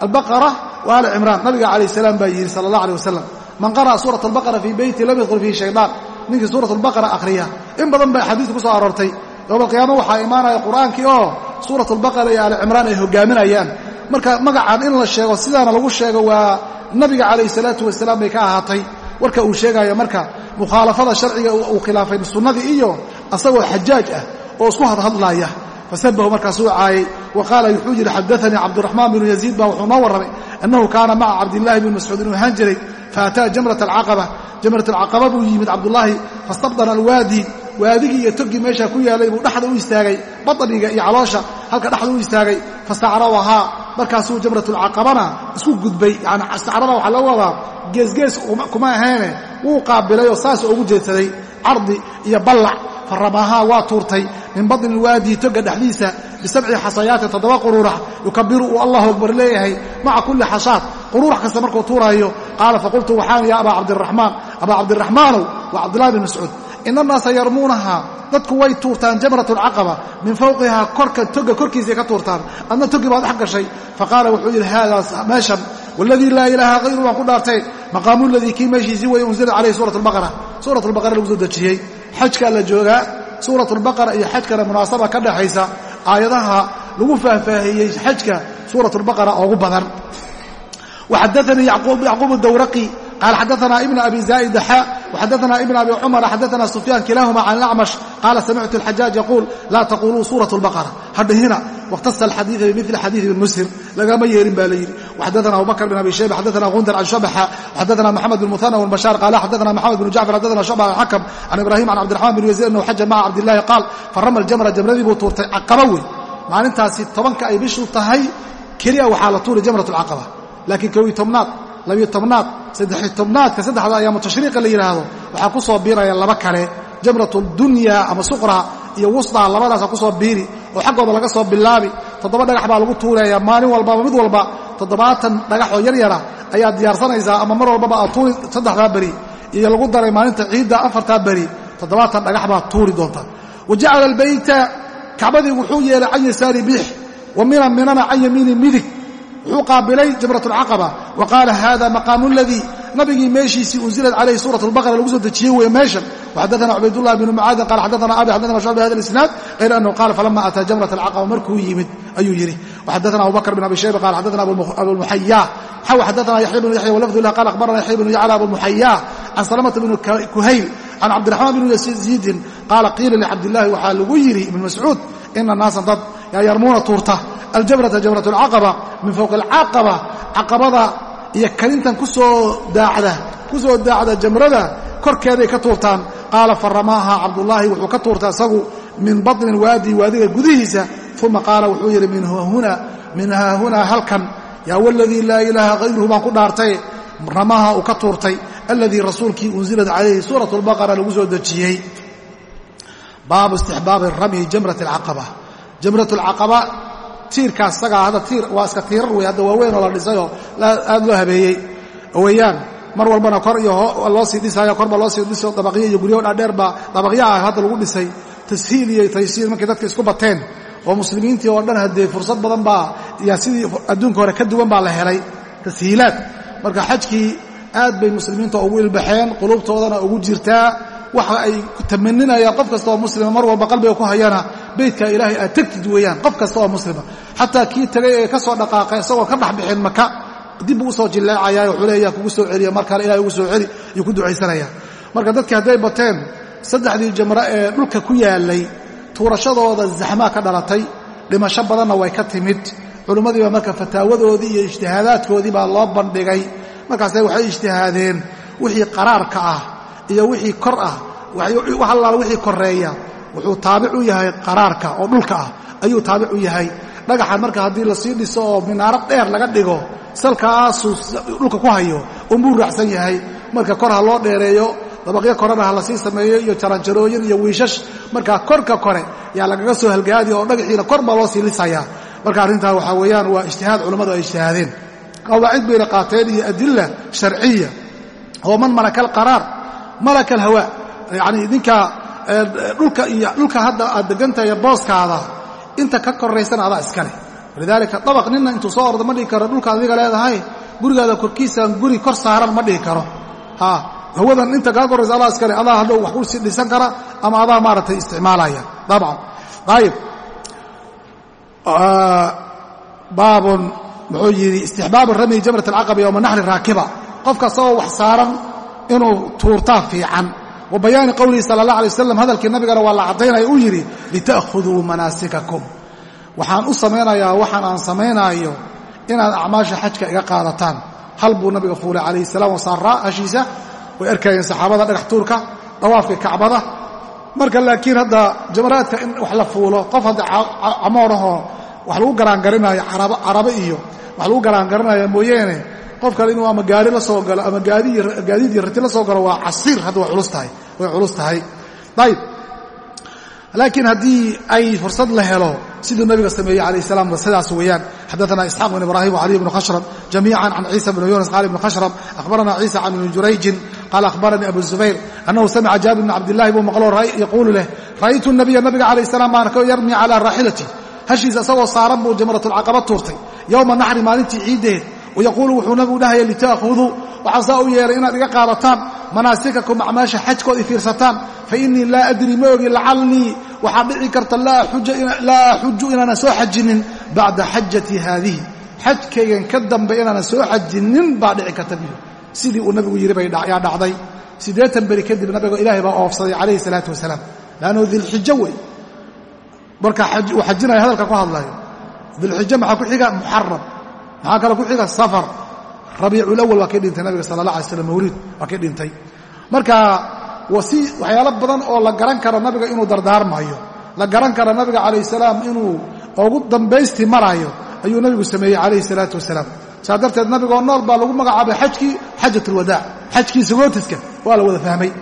Albaqara wa aali cimraan. Nabiga calayh salaam baa yidhi sala allah aleh wasalam man qara'a suurat albaqara fii beyti lam yadkhul fiihi shaydaan ninkii suurat albaqara akhriya. In badan baa xadiiska ku soo aroortay. Yowmalqiyaama waxaa imaanaya qur'aankii oo suurat albaqara iyo aali cimraan ay hogaaminayaan. Marka magacan in la sheego sidaana lagu sheego waa nabiga calayh salaatu wasalaam bay ka ahaatay. Warka uu sheegaya marka mukhaalafada sharciga uu khilaafay sunnadii iyo asagoo xajaaj ah oo isku hadhadlaaya fasabahu markaasuu caayey wa qaala wuxuu yidhi xadaanii cabduraxmaan binu yaziid baa wuxuu noo warramay annahu kaana maca cabdillaahi bni mascuud inuu ahaan jiray faataa jamrat alcaqaba jamrat alcaqaba buu yimid cabdullaahi fastabdana alwaadi waadigii iyo toggii meesha ku yaalay buu dhexda u istaagay badniga iyo caloosha halka dhexda u istaagay fastacrawahaa markaasuu jamratulcaqabana isku gudbay yani istacraba waxaa loo wadaa geesgees kuma ahaene wuu qaabilay oo saas ugu jeedsaday cardi iyo ballac faramaahaa waa tuurtay min badni lwaadi toga dhexdiisa bisabci xasayaatin toddoba quruurax yukabiru uu allahu akbar leeyahay maca kulli xashaad. Quruurax kasta markuu tuuraayo qaala faqultu waxaan ya abaa cabdiraxmaan abaa cabdiraxmaanow waa cabdillahi bin mascuud ina annaasa yarmuunahaa dadku way tuurtaan jamrat alcaqaba min fawqihaa korka toga korkiisay ka tuurtaan adna togi baad dhex gashay. Faqaala wuxuu yidhi haadaas meeshan waladii laa ilaaha hayru waan ku dhaartay maqaamu ladii kii meeshiisii way unzila calayhi suurat albaqara suurat albaqara lagu soo dejiyey. Xajkaa la joogaa suurat albaqara iyo xajkana munaasaba ka dhexaysa aayadaha lagu faahfaahiyey xajka suurat albaqara oogu badan. Waxadaanii yacquub dawraqi قال xdثna بن أbي زائد xا وxadثna بن أbي cمر xadثna سفyان kilahma عن الأعمش qال سمعت الحجاج يقول lا تقulوu sورة البقرة hadhihina واkhتص الxadيiث بمثل xadيiث بن مسلم lagama yeelin ba lyidhi وxadثna أبوبكر بن أبي شhيبة xadثna غندر عن شبحة وxadثna محمد بن مثنى والبشار قال xadثna محمد بن جعفر xadثna شعبة عن xكم عن إبراهيم عن عبدالرحمن بن يزيد أنه xaja mعa cabداللahi قاal فرma الجمرة jamradii buu tuurtay caqaba wey maalintaasi tobanka ay bishu tahay keliya waxaa la tuuri jamرaة الcaqبة laakiin kow iyo tobnaad labiyo tobnaad saddexi tobnaadka saddexda ayaamu tashriiqa la yidhaahdo waxaa ku soo biiraya laba kale jamrat dunya ama suqra iyo wusdaa labadaasa ku soo biiri oo xaggooda laga soo bilaabi. Toddoba dhagax baa lagu tuuraya maalin walbaba mid walba toddobaatan dhagax oo yar yara ayaad diyaarsanaysaa ama mar walbaba aad tuuri saddexdaa beri iyo lagu daray maalinta ciidda afartaa beri toddobaatan dhagax baad tuuri doontaa wa jacala albayta kacbadii wuxuu yeelay can yasaari biix wa minan minana can yamiini midig wuxuu qaabilay jamrat alcaqaba wa qaala hada maqaamu ladii nabigii meeshiisii unzilat calayhi suurat albaqara lagu soo dejiyey weeye meeshan waxadana cubaydullahi bnu mucaadin qala xadana abi xadana shucb bihada isnaad hayr annahu qaala falama ataa jamrat alcaqaba markuu yimid ayuu yidhi waxadana abubakr bn abi shayba qala xadana abulmuxayaa xaw xadana yaxya bnu yaxya walafdu lah qala akhbarana yaxya bnu yacla abulmuxayaa can salamata bni kuhayl can cabdiraxmaan bni yaziidin qaala qiila licabdillahi waxaa lagu yidhi ibn mascuud ina naasan dad yarmuuna tuurta. Aljamrata jamrat alcaqaba min fowqi alcaqaba caqabada iyo kalintan ku soo daacda ku soo daacda jamrada korkeeday ka tuurtaan. Qaala faramaaha cabdullaahi wuxuu ka tuurta isagu min batni waadi waadiga gudihiisa. Uma qaala wuxuu yidhi min haahunaa halkan. Yaa waladii laa ilaaha hayruhu baan ku dhaartay. Ramaha uu ka tuurtay alladii rasuulkii unzilat calayhi suurat albaqara lagu soo dejiyey. Baabu istixbaabi jamrat alcaqaba tiirkaas isagaa hadda tiir waa iska tiirar wey hadda waaweyn oo la dhisayoo aad loo habeeyey. Weeyaan mar walbana kor iyo loo sii dhisaayo korba loo sii dhiso dabaqyo iyo guryo dhaadheer baa dabaqyo ah hadda lagu dhisay. Tashiil iyo taysiir markay dadka isku bateen oo muslimiintii oo dhan haddee fursad badan baa yaa sidii adduunka hore ka duwan baa la helay. Tashiilaad marka xajkii aad bay muslimiinta ugu ilbaxeen qulubtoodana ugu jirtaa waxa ay tamaninayaan qof kasta oo muslima mar walba qalbiga ku hayana beytka ilaahay aad tegtid weeyaan qof kasta oo muslima. Xataa kii tegay ee ka soo dhaqaaqay isagoo ka dhex maka dib buu u soo jilleecayaa wuxuu leeyaha kugu soo celiya mar ilahay ugu soo celi ayuu ku ducaysanaya. Marka dadkii hadday bateen saddexdii jamre ee dhulka ku yaalay tuurashadooda zaxmaa ka dhalatay dhimasho badanna way ka timid. Culimmadii baa marka fataawadoodii iyo ijtihaadaadkoodii baa loo bandhigay. Markaase waxay ijtihaadeen wixii qaraarka ah iyo wixii kor ah wax wixii koreeya wuxuu taabic u yahay qaraarka oo dhulka ah ayuu taabic u yahay. Dhagaxan marka haddii la sii dhiso oo minaarad dheer laga dhigo salkaasuu dhulka ku hayo unbuu raacsan yahay. Marka kor ha loo dheereeyo dabaqyo korena ha la sii sameeyo iyo jaranjarooyin iyo wiishash markaa korka kore yaa lagaga soo halgaadi oo dhagaxiina kor baa loo sii lisayaa marka arrintaa waxaa weeyaan waa ijtihaad culammadu ay ijtihaadeen. Qawaacid bayna qaateen iyo adilla sharciya. Oo man malaka alqaraar malaka alhawaa yacni ninka dhulka iyo dhulka hadda aad degantahay booskaada inta ka koraysana adaa iskale walidaalika dabaq ninna intuu soo ordo ma dhihi karo dhulka adiga leedahay gurigaada korkiisaan guri kor saaran ma dhihi karo. Ha hawadan inta kaa koraysa adaa iskale adaa hadhow wax ku dhisan kara ama adaa maaragtay isticmaalaya. Dabcan. Ayib baabun muxuu yidhi istixbaabu ramyi jamrat alcaqaba yowma naxri raakiba. Qofka asagoo wax saaran inuu tuurtaa fiican. Wa bayaani qowlihi sala allah alay wasalam hadalkii nabigana waa la caddaynaya uu yidhi lita'khuduu manaasikakum. Waxaan u samaynayaa waxaan aan samaynaayo inaad acmaasha xajka iga qaadataan. Hal buu nabiga fuulay calayhi salaam wasaaraa hashiisa way arkayeen saxaabada dhagax tuurka dawaafka kacbada. Marka laakiin hadda jamaraadka in wax la fuulo qof hadda camoorahoo wax lagu garaangarinaayo carabe iyo wax lagu garaangarinaya mooyeene qof inuu ama gaari la soo galo ama gaadiid iyo rati la soo galo waa casiir hadda way culus tahay. Ayib laakiin haddii ay fursad la helo siduu nabiga sameeyey alayh salam sidaas weeyaan. Xadaana isxaaq bn ibrahim wcaliy bn khashrab jamiican can ciisa bn yunas qaal ibn khashrab akhbarana ciisa can ibni jurayjin qaala akhbaranii abu zubayr annahu samica jaabir bn cabdillahi buu maqlo yaquulu leh ra'aytu nabiya nabiga calayh salam baan arko yarmi calaa raaxilati hashiisa isagoo saaran buu jamratulcaqaba tuurtay yowma naxri maalintii ciiddeed wayaquulu wuxuu nabigu dhahaya lita'khuduu waxaan saa u yeelay inaad iga qaadataan manaasikakum acmaasha xajkood i fiirsataan fa innii laa adri ma ogi lacallii waxaa dhici karta laa axuju inaanan soo xajinin bacda xajati haadihi xajkaygan ka dambe inaanan soo xajinin baa dhici karta buuri sidii uu nabigu yidhi yaa dhacday siddeetan beri kadib nabiga ilaahay baa oofsaday calayhi salaatu wasalaam laannu dilxijo wey marka xajinaya hadalka maxaa kale ku xiga safar? Rabiiculawal waa kay dhintay nabiga sala allah alay slam mawliid waa kay dhintay. Marka wasi waxyaalo badan oo la garan karo nabiga inuu dardaarmayo la garan karo nabiga calayh salaam inuu ugu dambaystii maraayo ayuu nabigu sameeyey calayhi salaatu wasalaam. Saa darteed nabigoo nool baa lagu magacaabay xajkii xajat alwadaac xajkii sagootiska waa la wada fahmay.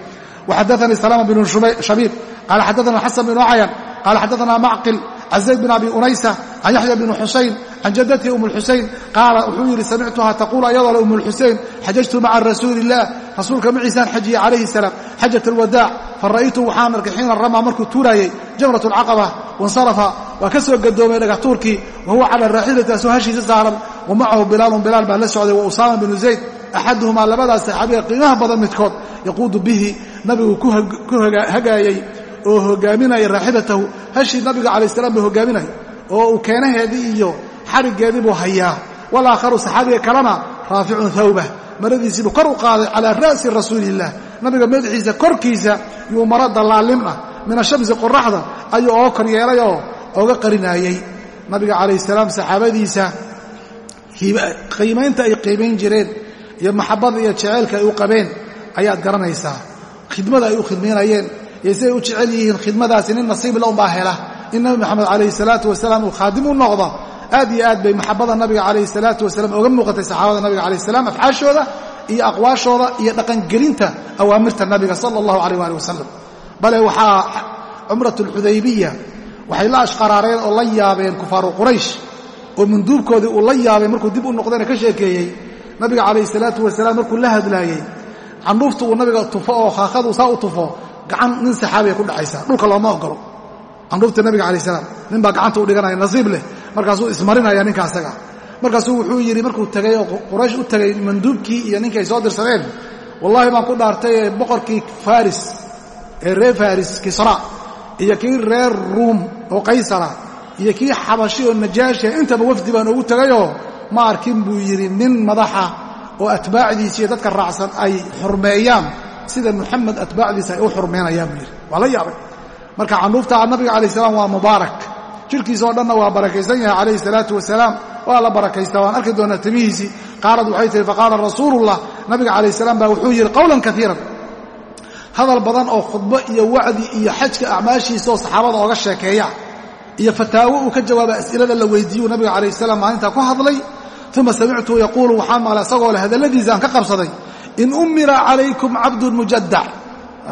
Waxadaanii salama bnu shabiib qaala xadaana xasan bnu cayan qaala xadaana macqil can zayd bin abi unaysa can yaxya bni xusayn can jadatihi um lxusayn qaala wuxuu yidhi samictuha taquul ayadoo le um lxusayn xajajtu maca rasuuli illah rasuulka maciisaan xajiyey calayhi salaam xajat alwadaac fara'aytu waxaan arkay xiina ramaa markuu tuuraayey jamrat alcaqaba wansarafa waa ka soo gadoomay dhagax tuurkii wa huwa cala raaxilati asoo hashiisa saaran wa macahu bilaalun bilaal baa la socday wa usaama binu zayd axaduhumaa labadaas saxaabiga qiimaha badan midkood yaquudu bihi nabigu ku hagaayey oo hogaaminaya raaxilatahu hashii nabiga calayh salaam buu hogaaminaya oo uu keenaheedii iyo xariggeedii buu hayaa. Walaakharu saxaabiga kalena raaficun thawbah maradiisiibuu kor u qaaday calaa ra'si rasuuliillah nabiga madaxiisa korkiisa yuu maro dallaalim ah min ashamsi qoraxda ayuu oga kor yeelay oo oga qarinaayey. Nabiga calayh salaam saxaabadiisa qiimaynta ay qiimayn jireen iyo maxabada iyo jeceylka ay u qabeen ayaad garanaysaa khidmada ay u khidmaynayeen iyo siday u jecel yihiin khidmadaasi nin nasiibla unbaa hela. In nabi moxamed calayhi salaatu wasalaam uu khaadim u noqdo aad iyo aad bay maxabada nabiga calayhi salaatu wasalaam oga muuqatay saxaabada nabiga calayh salam afcaashooda iyo aqwaashooda iyo dhaqangelinta awaamirta nabiga sala allahu alayh waali wasalam bale waxaa cumrat alxudaybiya waxay la ashqaraareen oo la yaabeen kufaaru quraysh oo manduubkoodii uu la yaabay markuu dib u noqdayna ka sheekeeyey nabiga calayhi salaatu wasalaam markuu la hadlaayey candhuufta uu nabiga tufo oo khaakhadu saa u tufo gacan nin saxaabiya ku dhexaysa dhulka looma ogolo candhuufta nabiga calayh salaam nin baa gacanta u dhiganaya nasiib leh. Markaasuu ismarinaya ninka asaga. Markaasuu wuxuu yidhi markuu tegay oo quraysh u tegay manduubkii iyo ninkii ay soo dirsadeen wallahi baan ku dhaartay ee boqorkii faris ee reer faris kisra iyo kii reer ruum oo qaysara iyo kii xabashi oo najaashiya intaba wafdi baan ugu tegayoo ma arkin buu yidhi nin madaxa oo atbaacdiisa iyo dadka raacsan ay xurmeeyaan sida muxamed atbaacdiisa ay u xurmeynayaan buu yidhi waa la yaabay. Marka candhuufta nabiga calayh salaam waa mubaarak. Jirkiisa oo dhanna waa barakaysan yahay calayhi salaatu wasalaam. Waa la barakaystaa waan arki doonaa timihiisii qaalad waxay tihi faqaala rasuulullah. Nabiga calayh salaam baa wuxuu yidhi qowlan kaiiran hadal badan oo khudbo iyo wacdi iyo xajka acmaashiisa oo saxaabada ooga sheekeeya iyo fataawo uu ka jawaaba as'ilada la weydiiyuu nabiga calayh salaam maalintaa ku hadlay. Uma samictuu yaquulu waxaan maqlay isagoo leh hadalladiisa aan ka qabsaday in ummira calaykum cabdun mujadac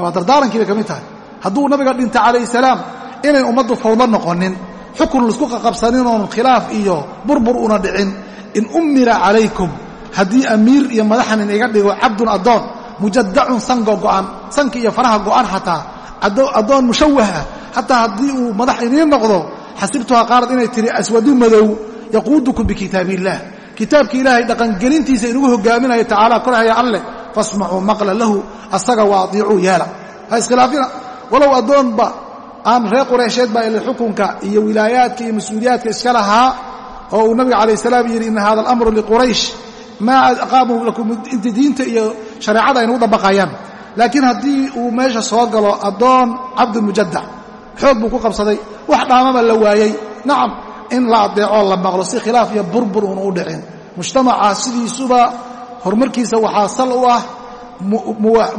waa dardaarankii bay ka mid tahay. Hadduu nabiga dhinta calayh salaam inay ummaddu fawdo noqonin xukun la isku qaqabsanin oon khilaaf iyo burbur una dhicin in ummira calaykum haddii amiir iyo madaxan iniga dhigo cabdun addoon mujadacun sango go'an sanka iyo faraha go'an xataa addoon mushawah ah xataa haddii uu madax iniin noqdo xasibtuhaa qaarad inay tihi aswadu madow yaquudukum bikitaab kitaabka ilaahay dhaqangelintiisa inugu hogaaminayo tacaala korhaya alleh fasmacuu maqla lahu asaga wa adiicuu yeela ha iskhilaafina walow addoonba aan reer qureysheed baa ila xukunka iyo wilaayaadka iyo mas'uuliyaadka iska lahaa oo uu nabiga calayh salaam yidhi ina hada alamru liquraysh maa aqaamuu lakum inta diinta iyo shareecada aynugu dabaqayaan laakiin haddii uu meesha soo galo addoon cabdulmujadac xoog buu ku qabsaday wax dhaamaba la waayey nacam in la adeecoo la maqlo si khilaaf iyo burbur uuna u dhicin. Mujtamaca sidiisuba horumarkiisa waxaa sal u ah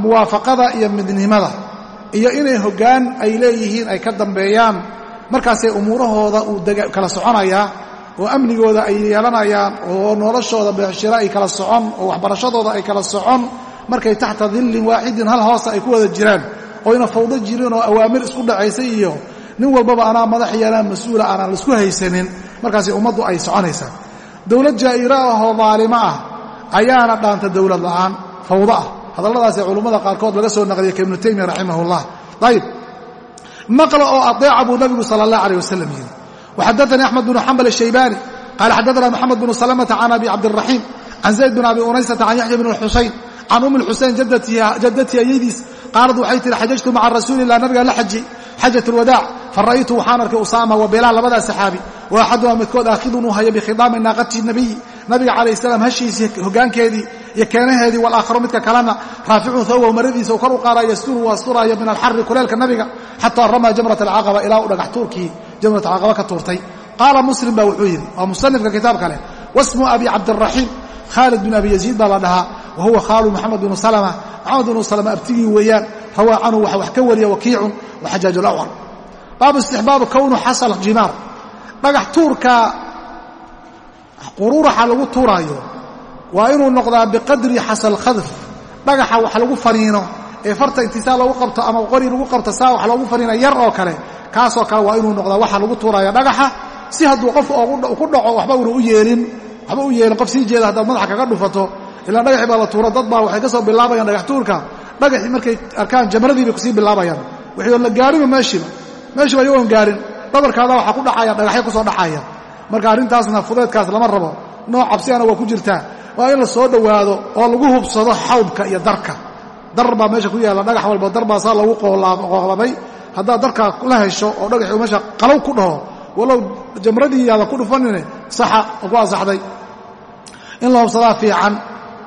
muwaafaqada iyo midnimada. Iyo inay hoggaan ay leeyihiin ay ka dambeeyaan. Markaasay umuurahooda uu kala soconayaa oo amnigooda ay yeelanayaan oo noloshooda beecshiro ay kala socon oo waxbarashadooda ay kala socon markay taxta dillin waaxidin hal hoosa ay ku wada jiraan. Oyna fawdo jirin oo awaamir isku dhacaysay iyo nin walbaba anaa madax yeelaan mas'uula aanaan la isku haysanin. Markaasi ummaddu ay soconaysaa. Dowlad jaa'ira ahoo daalimo ah ayaana dhaanta dowlad la'aan fawdo ah. Hadalladaasee culummada qaarkood laga soo naqliya ka ibnu taymiya raximahullah. Ayib maqla oo adeeca buu nabigu sala allah alayh wasalam yidhi waxadaanii axmed bnu xambal ashaybaani qaala xaddaana moxamed bnu salamata can abi cabdiraxiim can zayd bin abi unaysata can yaxya bn xusayn can ummi xuseyn jaddatii ayadiis qaalad waxay tihi xajajtu maca rasuuli illah nabigaa la xajiyey xajat lwadaac fara'aytu waxaan arkay usaama wa bilaal labadaa saxaabi wa axadumaa midkood aakhidun uu haya bikhidaami naaqati nabiyi nabiga calayh salaam hashiisii hogaankeedii iyo keenaheedii walaakharu midka kalena raaficun thawbahu maradiisa uu kor u qaadaya yasturu u asturaayo min alxari kuleelka nabiga xataa ramaa jamrat alcaqaba ilaa uu dhagax tuurkii jamrat alcaqaba ka tuurtay qaala muslim baa wuxuu yidhi waa musanifka kitaab kale wasmu abi cabdiraxiim khaalid bin abi yaziid baa la dhahaa wa huwa khaalu maxamed bnu salama maxamed bnu salama abtigii weeyaan rawaa canhu waxa wax ka wariya wakiicun wa xajaaj alawar baabu istixbaabu kownu xasal jimaar dhagax tuurka quruuraxa lagu tuuraayo waa inuu noqdaa biqadri xasal khadf dhagaxa wax lagu faniino ee farta intisaa lagu qabto ama qori lagu qabto saa wax loogu oo kale kaasoo kale waa inuu noqdaa waxa lagu tuuraayo dhagaxa si hadduu qofku ku dhaco waxba una u yeelin waxba u yeelin qof sii jeeda haddaad madaxa kaga dhufato ilaa dhagaxii baa la tuuro dad baa waxay ka soo bilaabayaan dhagax tuurka dhagaxii markay arkaan jamradii bay ku sii bilaabayaan. Wixii la gaariba meeshiiba meeshiiba iyagoon gaarin. Dhabarkaada waxaa ku dhacaya dhagaxyo ku soo dhacaya. Marka arrintaasna fudeedkaas lama rabo. Nooc cabsigana waa ku jirtaa waa in la soo dhowaado oo lagu hubsado xawdka iyo darka. Dar baa meesha ku yaalla. Dhagax walba dar baa saa lagu qooqlabay haddaad darkaa la hesho oo dhagaxii meesha qalow ku dhaho walow jamradii yaada ku dhufanine saxa oo ku asaxday in la hubsadaa fiican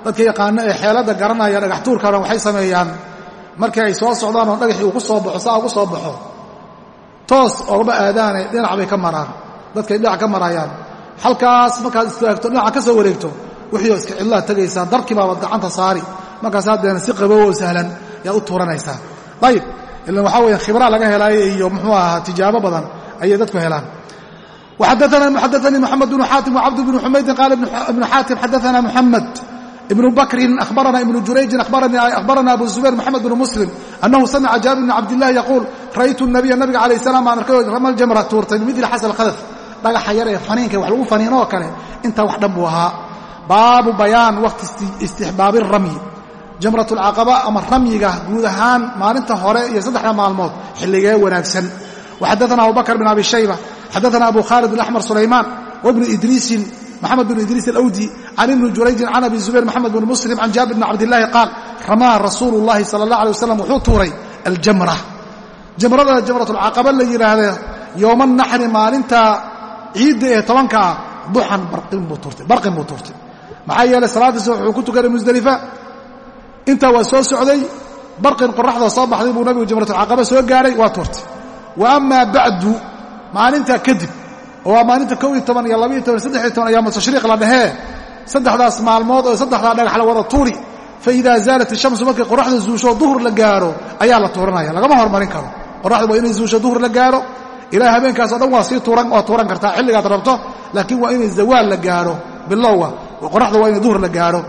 dadka yaqaano ee xeeladda garanaya dhagax tuurkana waxay sameeyaan. Markii ay soo socdaan oo dhagaxii uu ku soo baxo saa ugu soo baxo toos oogama aadaane dhinac bay ka maraan. Dadkay dhinac ka marayaan. Halkaas markaad istaagto dhinaca ka soo wareegto wixii oo iska cidlaad tegaysaa darkii gacanta saari. Markaas si qabow oo sahlan yaad u tuuranaysaa. Ayib ilan waxaa weeye khibraa laga helaayo iyo muxuu ahaa tijaabo badan ayay dadku helaan. Xadaanii moxamed bnu xaatim wcabd bnu xumaydin qaala ibnu xaatim xadaana moxamed ibnu bakrin ahbarana ibnu jurayjin ahbarana abu zubayr moxamed bnu muslim annahu samica jaabir bn cabdillahi yaquul ra'aytu nabiya nabiga calayh salam baan arkay ramal jamra tuurtay bimidli xasal khadaf dhagaxa yar ee faniinka wax lagu faniino oo kale intaa wax dhan buu ahaa. Baabu bayaan waqti istixbaabi ramyi jamrat alcaqaba ama ramyiga guud ahaan maalinta hore iyo saddexda maalmood xilligee wanaagsan. Waxadaana abubakr bin abi shayba xadaana abu khaalid alaxmar sulaymaan wabnu idriisin maxamed bn idriis alawdi can ibni jurayjin can abi zubayr maxamed bn muslim can jaabir bn cabdillahi qaal ramaa rasuulu llahi sala allah alay wasalam wuxuu tuuray aljamra jamrada jamratulcaqaba la yidhaahda yowma naxri maalinta ciidda ee tobanka ah duxan barqin buu tuurtay maxaa yeelay salaadiisa wuxuu ku tukanay musdelifa intaa waa soo socday barqin qoraxda soo baxday buu nabigu jamratulcaqaba soo gaaray waa tuurtay wa amaa maalintaa kadib oo waa maalinta kow iyo toban iyo labaiyo toban saddex iyo toban ayaama tashriiq la dhehee saddexdaas maalmood oo saddexdaa dhagax la wada tuuri faida zaalat ishamsu markay qoraxda zuusho duhur la gaaro ayaa la tuuranaya. Lagama hormarin karo. Qoraxda waa inay zuusho duhur la gaaro. Ilaa habeenkaas o dhan waa sii tuuran waa tuuran kartaa xilligaad rabto laakiin waa inay zawaal la gaaro bilowga. Qoraxda waa inay duhur la gaaro.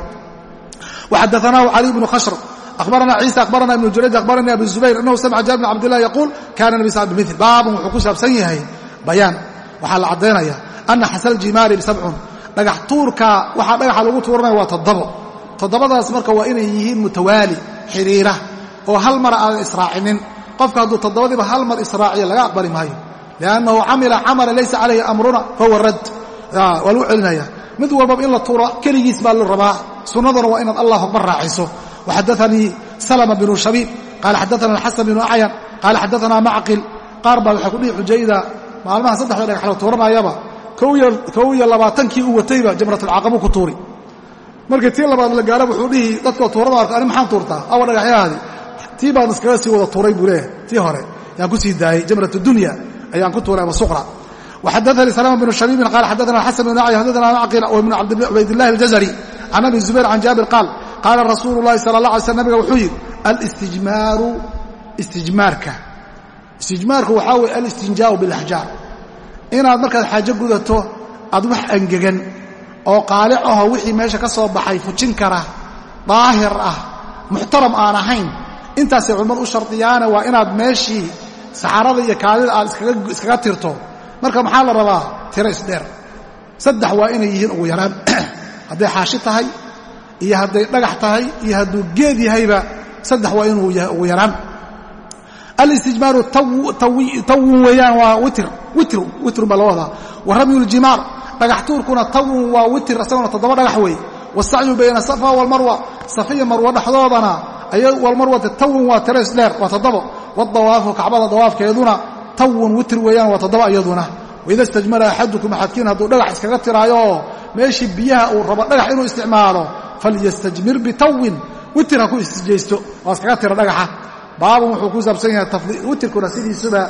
Waxadaanaahu cali bnu khashr. Abarana ciisa abarana ibnu jurayj abarani abu zubayr anahu samca jaabir bn cabdilah yaquul kana nabi sal bimil baabun wuxuu ku saabsan yahay bayaan waxaa la caddaynaya ana xasal jimaari sabcun dhagax tuurka waxaa dhagaxa lagu tuuranaya waa toddobo toddobadaas marka waa inay yihiin mutawaali xiriira oo hal mar aadan israacinin. Qofka hadduu toddobadiiba hal mar israaciyo laga aqbali maayo. Liannahu camila camala laysa calayhi amruna fahuwa rad waa lagu celinaya. Mid walbaba in la tuuro keligiis baa la rabaa. Sunnaduna waa inaad allah akbar raaciso. Waxadaanii salma bnu shabiib qaala xadaana alxasan bnu acyan qaala xadaanaa macqil. Qaar baa waxay kudhihi xujayda maalmaha saddexda dhagax la tuuranayaba kow iyo labaatankii uu watayba jamratulcaqabu ku tuuri. Markii tii labaad la gaara wuxuu dhihi dadkoo tuurana arko ani maxaan tuurtaa? Awa dhagaxyahaadi. Tii baan iskaga sii wada tuuray buu leeyahay. Tii hore yaan ku sii daayey jamrat dunya ayaan ku tuuray ama suqra. Waxadaanii salama bnu shabiibin qaala xadana xasan bn naci xadana macqil bnu cubaydillahi aljazari can abi zubayr can jaabir qaal qaala rasuulu lahi sala la alay sl nabiga wuxuu yidhi alistijmaaru istijmaarku waxaa weye alistinjaaءu bاlaxjaar inaad markaad xaajo gudato aad wax angegan oo qaalic aho wixii meesha ka soo baxay fujin kara daahir ah muxtaram aan ahayn intaasay culimmadu u shardiyaane waa inaad meeshii saxarada iyo kaadida aad iskaga tirto. Marka maxaa la rabaa? Tiro isdheer saddex waa inay yihiin ugu yaraan. *clears throat* Hadday xaashi tahay iyo hadday dhagax tahay iyo hadduu geed yahayba saddex waa inuu yahay ugu yaraan alistijmaaru tawun weeyaan waa witr witr witrun baa loo wadaa wa ramyu ljimaar dhagax tuurkuna tawun waa witr isaguna toddoba dhagax weeye wasacyu bayna safa walmarwa safiya marwa dhexdoodana walmarwata tawun waa tiro isdheer waa toddobo wadawaafu kacbada dawaafkeeduna tawun witr weeyaan waa toddoba iyaduna waida istajmala axadukum axadkiin hadduu dhagax iskaga tiraayo meeshii biyaha uu rabo dhagax inuu isticmaalo falyastajmir bitawin baabun wuxuu ku saabsan yahay witirkuna sidiisuba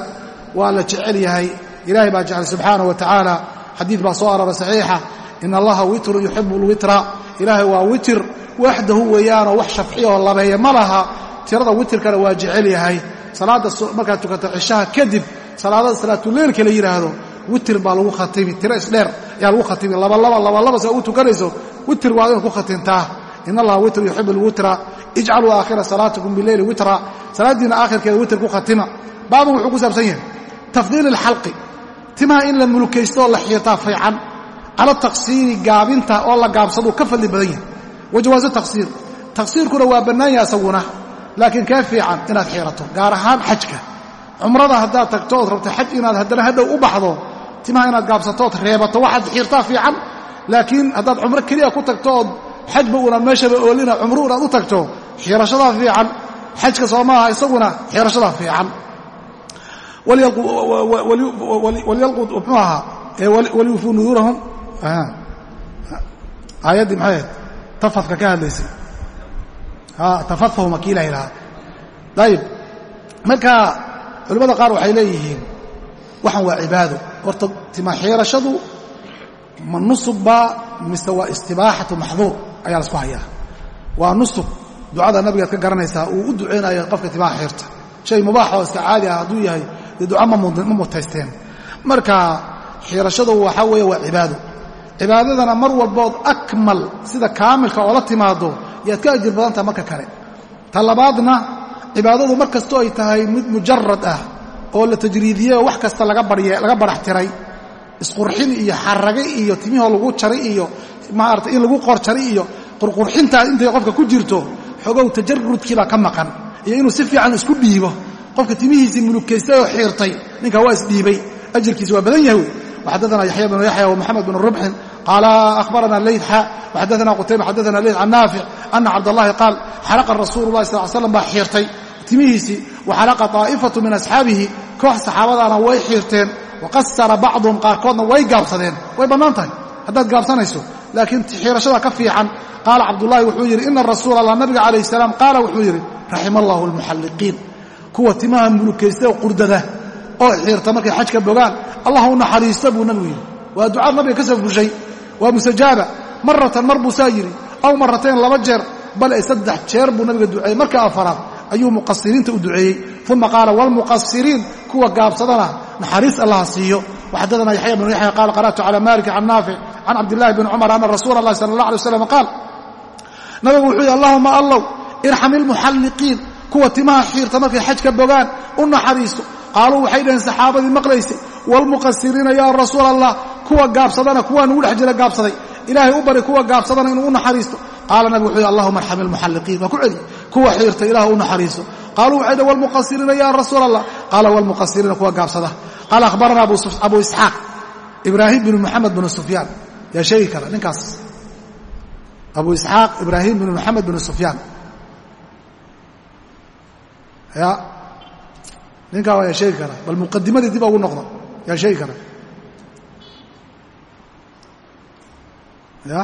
waa la jecel yahay. Ilaahay baa jecel subxaanaه wa tacaala xadiid baa soo arora saxiixa. In allaha witrun yuxibu اlwitra ilaahay waa witir waxdahu weeyaanoo wax shafciyaoo labeeya ma laha. Tirada witirkana waa jecel yahay. Salaadda markaad tukato cishaha kadib salaadada salaatuleylka la yidhaahdo witir baa lagu khatimi tiro isdheer ayaa lagu khatimi. Labalaba labalaba saa u tukanayso witir waa inaad ku khatimtaa in allaha witr yuxibu lwitra ijcaluu aakhira salaatikum bileyli witra salaaddiina aakhirkeeda witir ku khatima. Baabun wuxuu ku saabsan yahay tafdiili alxalqi timaha in la mulukaysto oo la xiirtaa fiican cala taqsiiri gaabinta oo la gaabsaduu ka fadli badan yahay. Wa jawaasu taqsiir taqsiirkuna waa bannaan yahay asaguna laakiin kee fiican inaad xiirato gaar ahaan xajka. Cumrada haddaad tagto ood rabto xaj inaad haddana hadhow u baxdo timaha inaad gaabsato ood reebato waxaad xiirtaa fiican. Laakiin haddaad cumro keliya ku xiirashadaa fiican. Xajka soo isaguna xiirashadaa fiican. Walyalqud muxuu ahaa? Walyufuu nuduurahum aayaddii maxay ahayd? Tafadka ka hadlaysay. Tafadfahuma kii ilaha lahaa ayib marka culimmada qaar waxay leeyihiin waxan waa cibaado horta tima xiirashadu ma nusub baa mise waa istibaaxatu maxduur. Ayaa la isku hayaa. Waa nusub ducada nabigaad ka garanaysaa uu u ducaynayo qofka timaha xiirta shay mubaax oo iska caadi ah hadduu yahay dee duca ma mutaysteen. Marka xiirashadu waxaa weeye waa cibaado. Cibaadadana mar walbood akmal sida kaamilka oo la timaado yaad ka ajir badan taha marka kale. Ta labaadna cibaadadu mar kastoo ay tahay mid mujarad ah oo la tajriidiyey oo wax kasta laga barax tiray. Isqurxin iyo xarage iyo timihoo lagu jari iyo maarata in lagu qor jari iyo qurqurxintaa intay qofka ku jirto xogow tajarudkiibaa ka maqan iyo inuu si fiican isku dhiibo. Qofka timihiisii mulukaystay oo xiirtay ninka waa isdhiibay ajarkiis waa badan yahay. Waxadaana yaxya bnu yaxya wamaxamed bnu rubxin qaala ahbarana laytxa waxadaana qutayba xadaana leyt can naafic ana cabdallaahi qaal xalaqa rasuulu lahi sal slam baa xiirtay. Timihiisii waxalaqa aa'ifatu min asxaabihi. Koox saxaabadaana way xiirteen. Waqasara bacduhum qaarkoodna way gaabsadeen. Way bannaan tahay. Haddaad gaabsanayso laakiin xiirashada ka fiican. Qaala cabdulaahi wuxuu yidhi ina rasuula allah nabiga calayhi salaam qaala wuxuu yidhi raxima allahu almuxalliqiin. Kuwa timaha mulukaysta oo qurdada oo xiirta markay xajka bogaan allah u naxariista buu nabigu yidhi. Waa ducaad nabiga ka soo fushay waa musajaaba maratan mar buu saa yidhi aw maratayn laba jeer bale saddex jeer buu nabiga duceeyey. Marka afaraad ayuu muqasiriinta u duceeyey uma qaala waalmuqasiriin kuwa gaabsadana naxariis allaha siiyo. Waxadadana yaxya bnu yaxya qaala qara'tu cala malik can naafic can cabdillahi bni cumar ana rasuula allahi sala allah alay waslam qaal nabigu wuxuu yihi allahuma allow irxam ilmuxalliqiin kuwa timaha xiirta markay xajka bogaan u naxariisto. Qaaluu waxay dhaheen saxaabadii maqlaysay waalmuqasiriina yaa rasuula allah kuwa gaabsadana kuwaa nugu dhex jira gaabsaday. Ilaahay u bari kuwa gaabsadana inuu u naxariisto. Qaala nabigu wuxuu yihi allahuma arxam ilmuxalliqiin waa ku celi kuwa xiirta ilah u naxariiso. Qaaluu waxay dhaheen waalmuqasiriina yaa rasuula allah qaala waalmuqasiriina kuwa gaabsada. Qaala akhbarana abu isxaaq ibraahim binu moxamed binu sufyaan. Yaa sheegi kara ninkaas. Abu isxaaq ibraahim binu moxamed binu sufyaan. Ya ninkaa waa yaa sheegi kara bal muqadimadii dib ugu noqdo. Yaa sheegi kara. Ya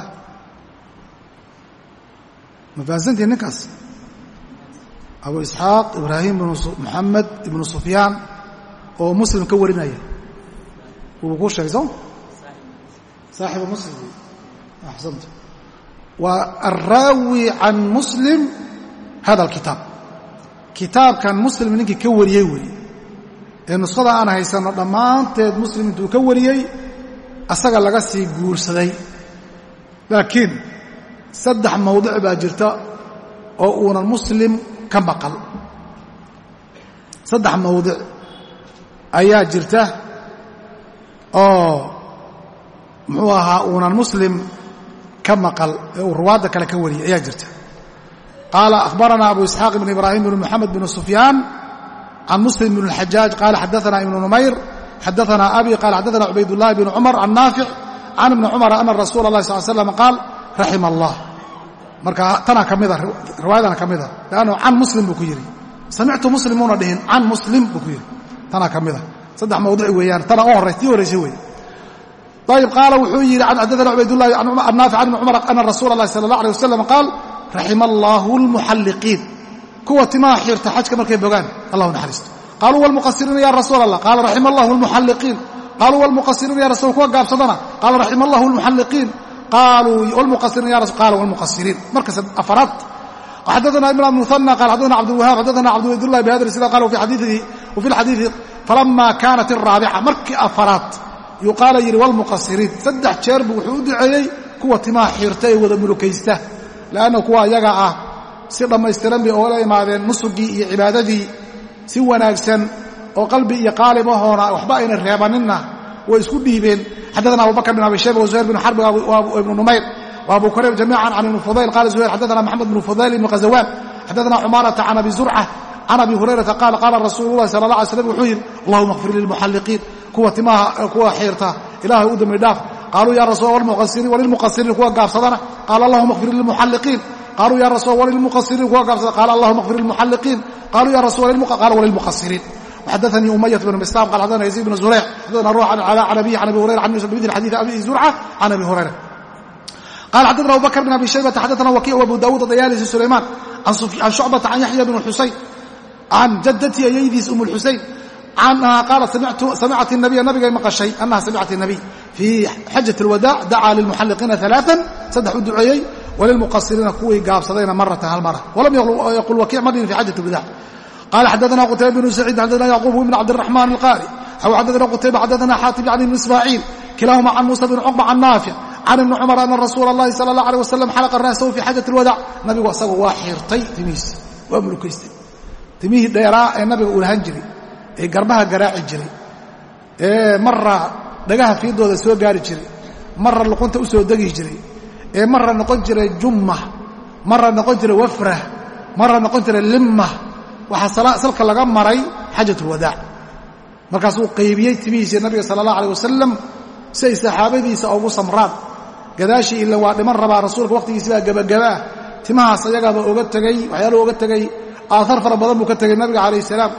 ma fahansantihin ninkaas abu isxaaq ibraahim moxamed ibnu sufyaan oo muslim ka warinaya. Wuu kuu sheegay soo? Saaxibu muslim. Axsanta. Waa alraawi can muslim hada alkitaab. Kitaabkan muslim ninkii ka wariyey weeye. Ee nuskhada aan haysanno dhammaanteed muslim intuu ka wariyey asaga laga sii guursaday. Laakiin saddex mawdic baa jirta oo uunan muslim ka maqal. Saddex mawdic ayaa jirta oo muxuu ahaa uunan muslim ka maqal ee uu ruwaadda kale ka wariyey ayaa jirta. Qaala akhbarana abu isxaaq ibn ibraahim bn moxamed bn sufyaan can muslim bn اlxajaaj qaala xadaana ibnu numayr xadaana abi qaala xadaana cubaydullahi bn cumar can naafic can ibni cumar ana rasuula اllahi sal slam qaal raxima allah marka tanaa ka mida riwaayadana ka mida. Lannu can muslim buu ku yidhi. Samictu muslim muuna dhihin can muslim buu ku yidhi. Tanaa ka mida. Saddex mawdic weeyaan. Tana tii horraysay wey ayib qaala wuxuu yidhi xadaana cubaydullahi annaafic can ibni cumar ana rasuula اllahi sala allah alيh wasalam qaal raxima allaahu almuxalliqiin kuwa timaha xiirta xajka markay bogaan allahu naxariisto. Qaaluu walmuqasiriina ya rasuula allah qaala raxima allahu almuxalliqiin qaaluu walmuqasiriina ya rasul kuwa gaabsadana qaala raxima allahu almuxalliqiin ma kaanat raabica markii afaraad yuqaala yidhi wlmuqasiriin saddex jeer buu wuxuu u duceeyey kuwa timaha xiirta ee wada mulukaysta lanna kuwa ayaga ah si dhammaystiran bay oola imaadeen nusugii iyo cibaadadii si wanaagsan oo qalbi iyo qaalib ahoona waxba ayna reebaninna way isku dhiibeen. Xadaana abubakr bin abi shayba wazuhayr bin xarbi ibnu numayr wa abu kurayb jamiican can ibni fudayl. Qala zuhayr xadaana maxamed bnu fudayl ibni khazawaan xadaana cumaarata can abi zurca can abi hurayrata qaala qaala rasuulu llahi sala allah alay slam wuxuu yidhi allahuma kfir lilmuxalliqiin kuwa timaha kuwa xiirta ilaahay u dambi dhaaf. Qaaluu ya rasul walilmuqasiriin kuwa gaabsadana qaala allahuma kfir lilmuxalliqiin qaaluu ya rasul walilmuqasiriin kuwa gaabsada qaala allahuma kfir lilmuxalliqiin qaaluu ya rasul qaala walilmuqasiriin xadaanii umayat bn mistaam qal xadana yaziid bn zulayc xadana ruux an canabiy can abi hurayra can yusuf bimil xadiid abi zurca can abi hurayra qal xadana abubakr bn abi shaybata xadana wakiic wabu daawuud adayaalisi sulaymaan can shucbata can yaxya bn xusayn can jadatii ayaydiis um xusayn canha qaalat samicat nabiya nabigay maqashay anaha samicat nabiy fii xajat alwadaac dacaa lilmuxalliqiina alaaan saddex u duceeyey walilmuqasiriina kuwii gaabsadayna maratan hal mara walam yaqul wakiic madhin fi xajat alwadaac qala xadana qutayba bnu saciid xadana yacquub bn cabdiraxmaan alqaari aw xadana qutayba xadana xaatim yani bn ismaaciil kilaahuma can muusa bn cuqba can naafic can ibni cumar ana rasuula allahi sala allah aleh wasalam xalaqa ra'sahu fi xaajat alwadac nabigu asaga waa xirtay timihiisa waa mulukaystay timihii dheeraa ee nabiga uu lahan jiray ee garbaha garaaci jiray ee marra dhagaha fiidooda soo gaari jiray marra luqunta u soo degi jiray ee marra noqon jiray jumma marra noqon waxaa salka laga maray xajat ulwadaac markaasuu qaybiyey timihiisii nabiga sala allah aleh wasalam si ay saxaabadiisa ugu samraan gadaashii ila waa dhiman rabaa rasuulka wakhtigiisi baa timahaas ayagaaba oga tegey waxyaaluhu oga tegey aahaar fara badan buu ka tegey nabiga calayh salaam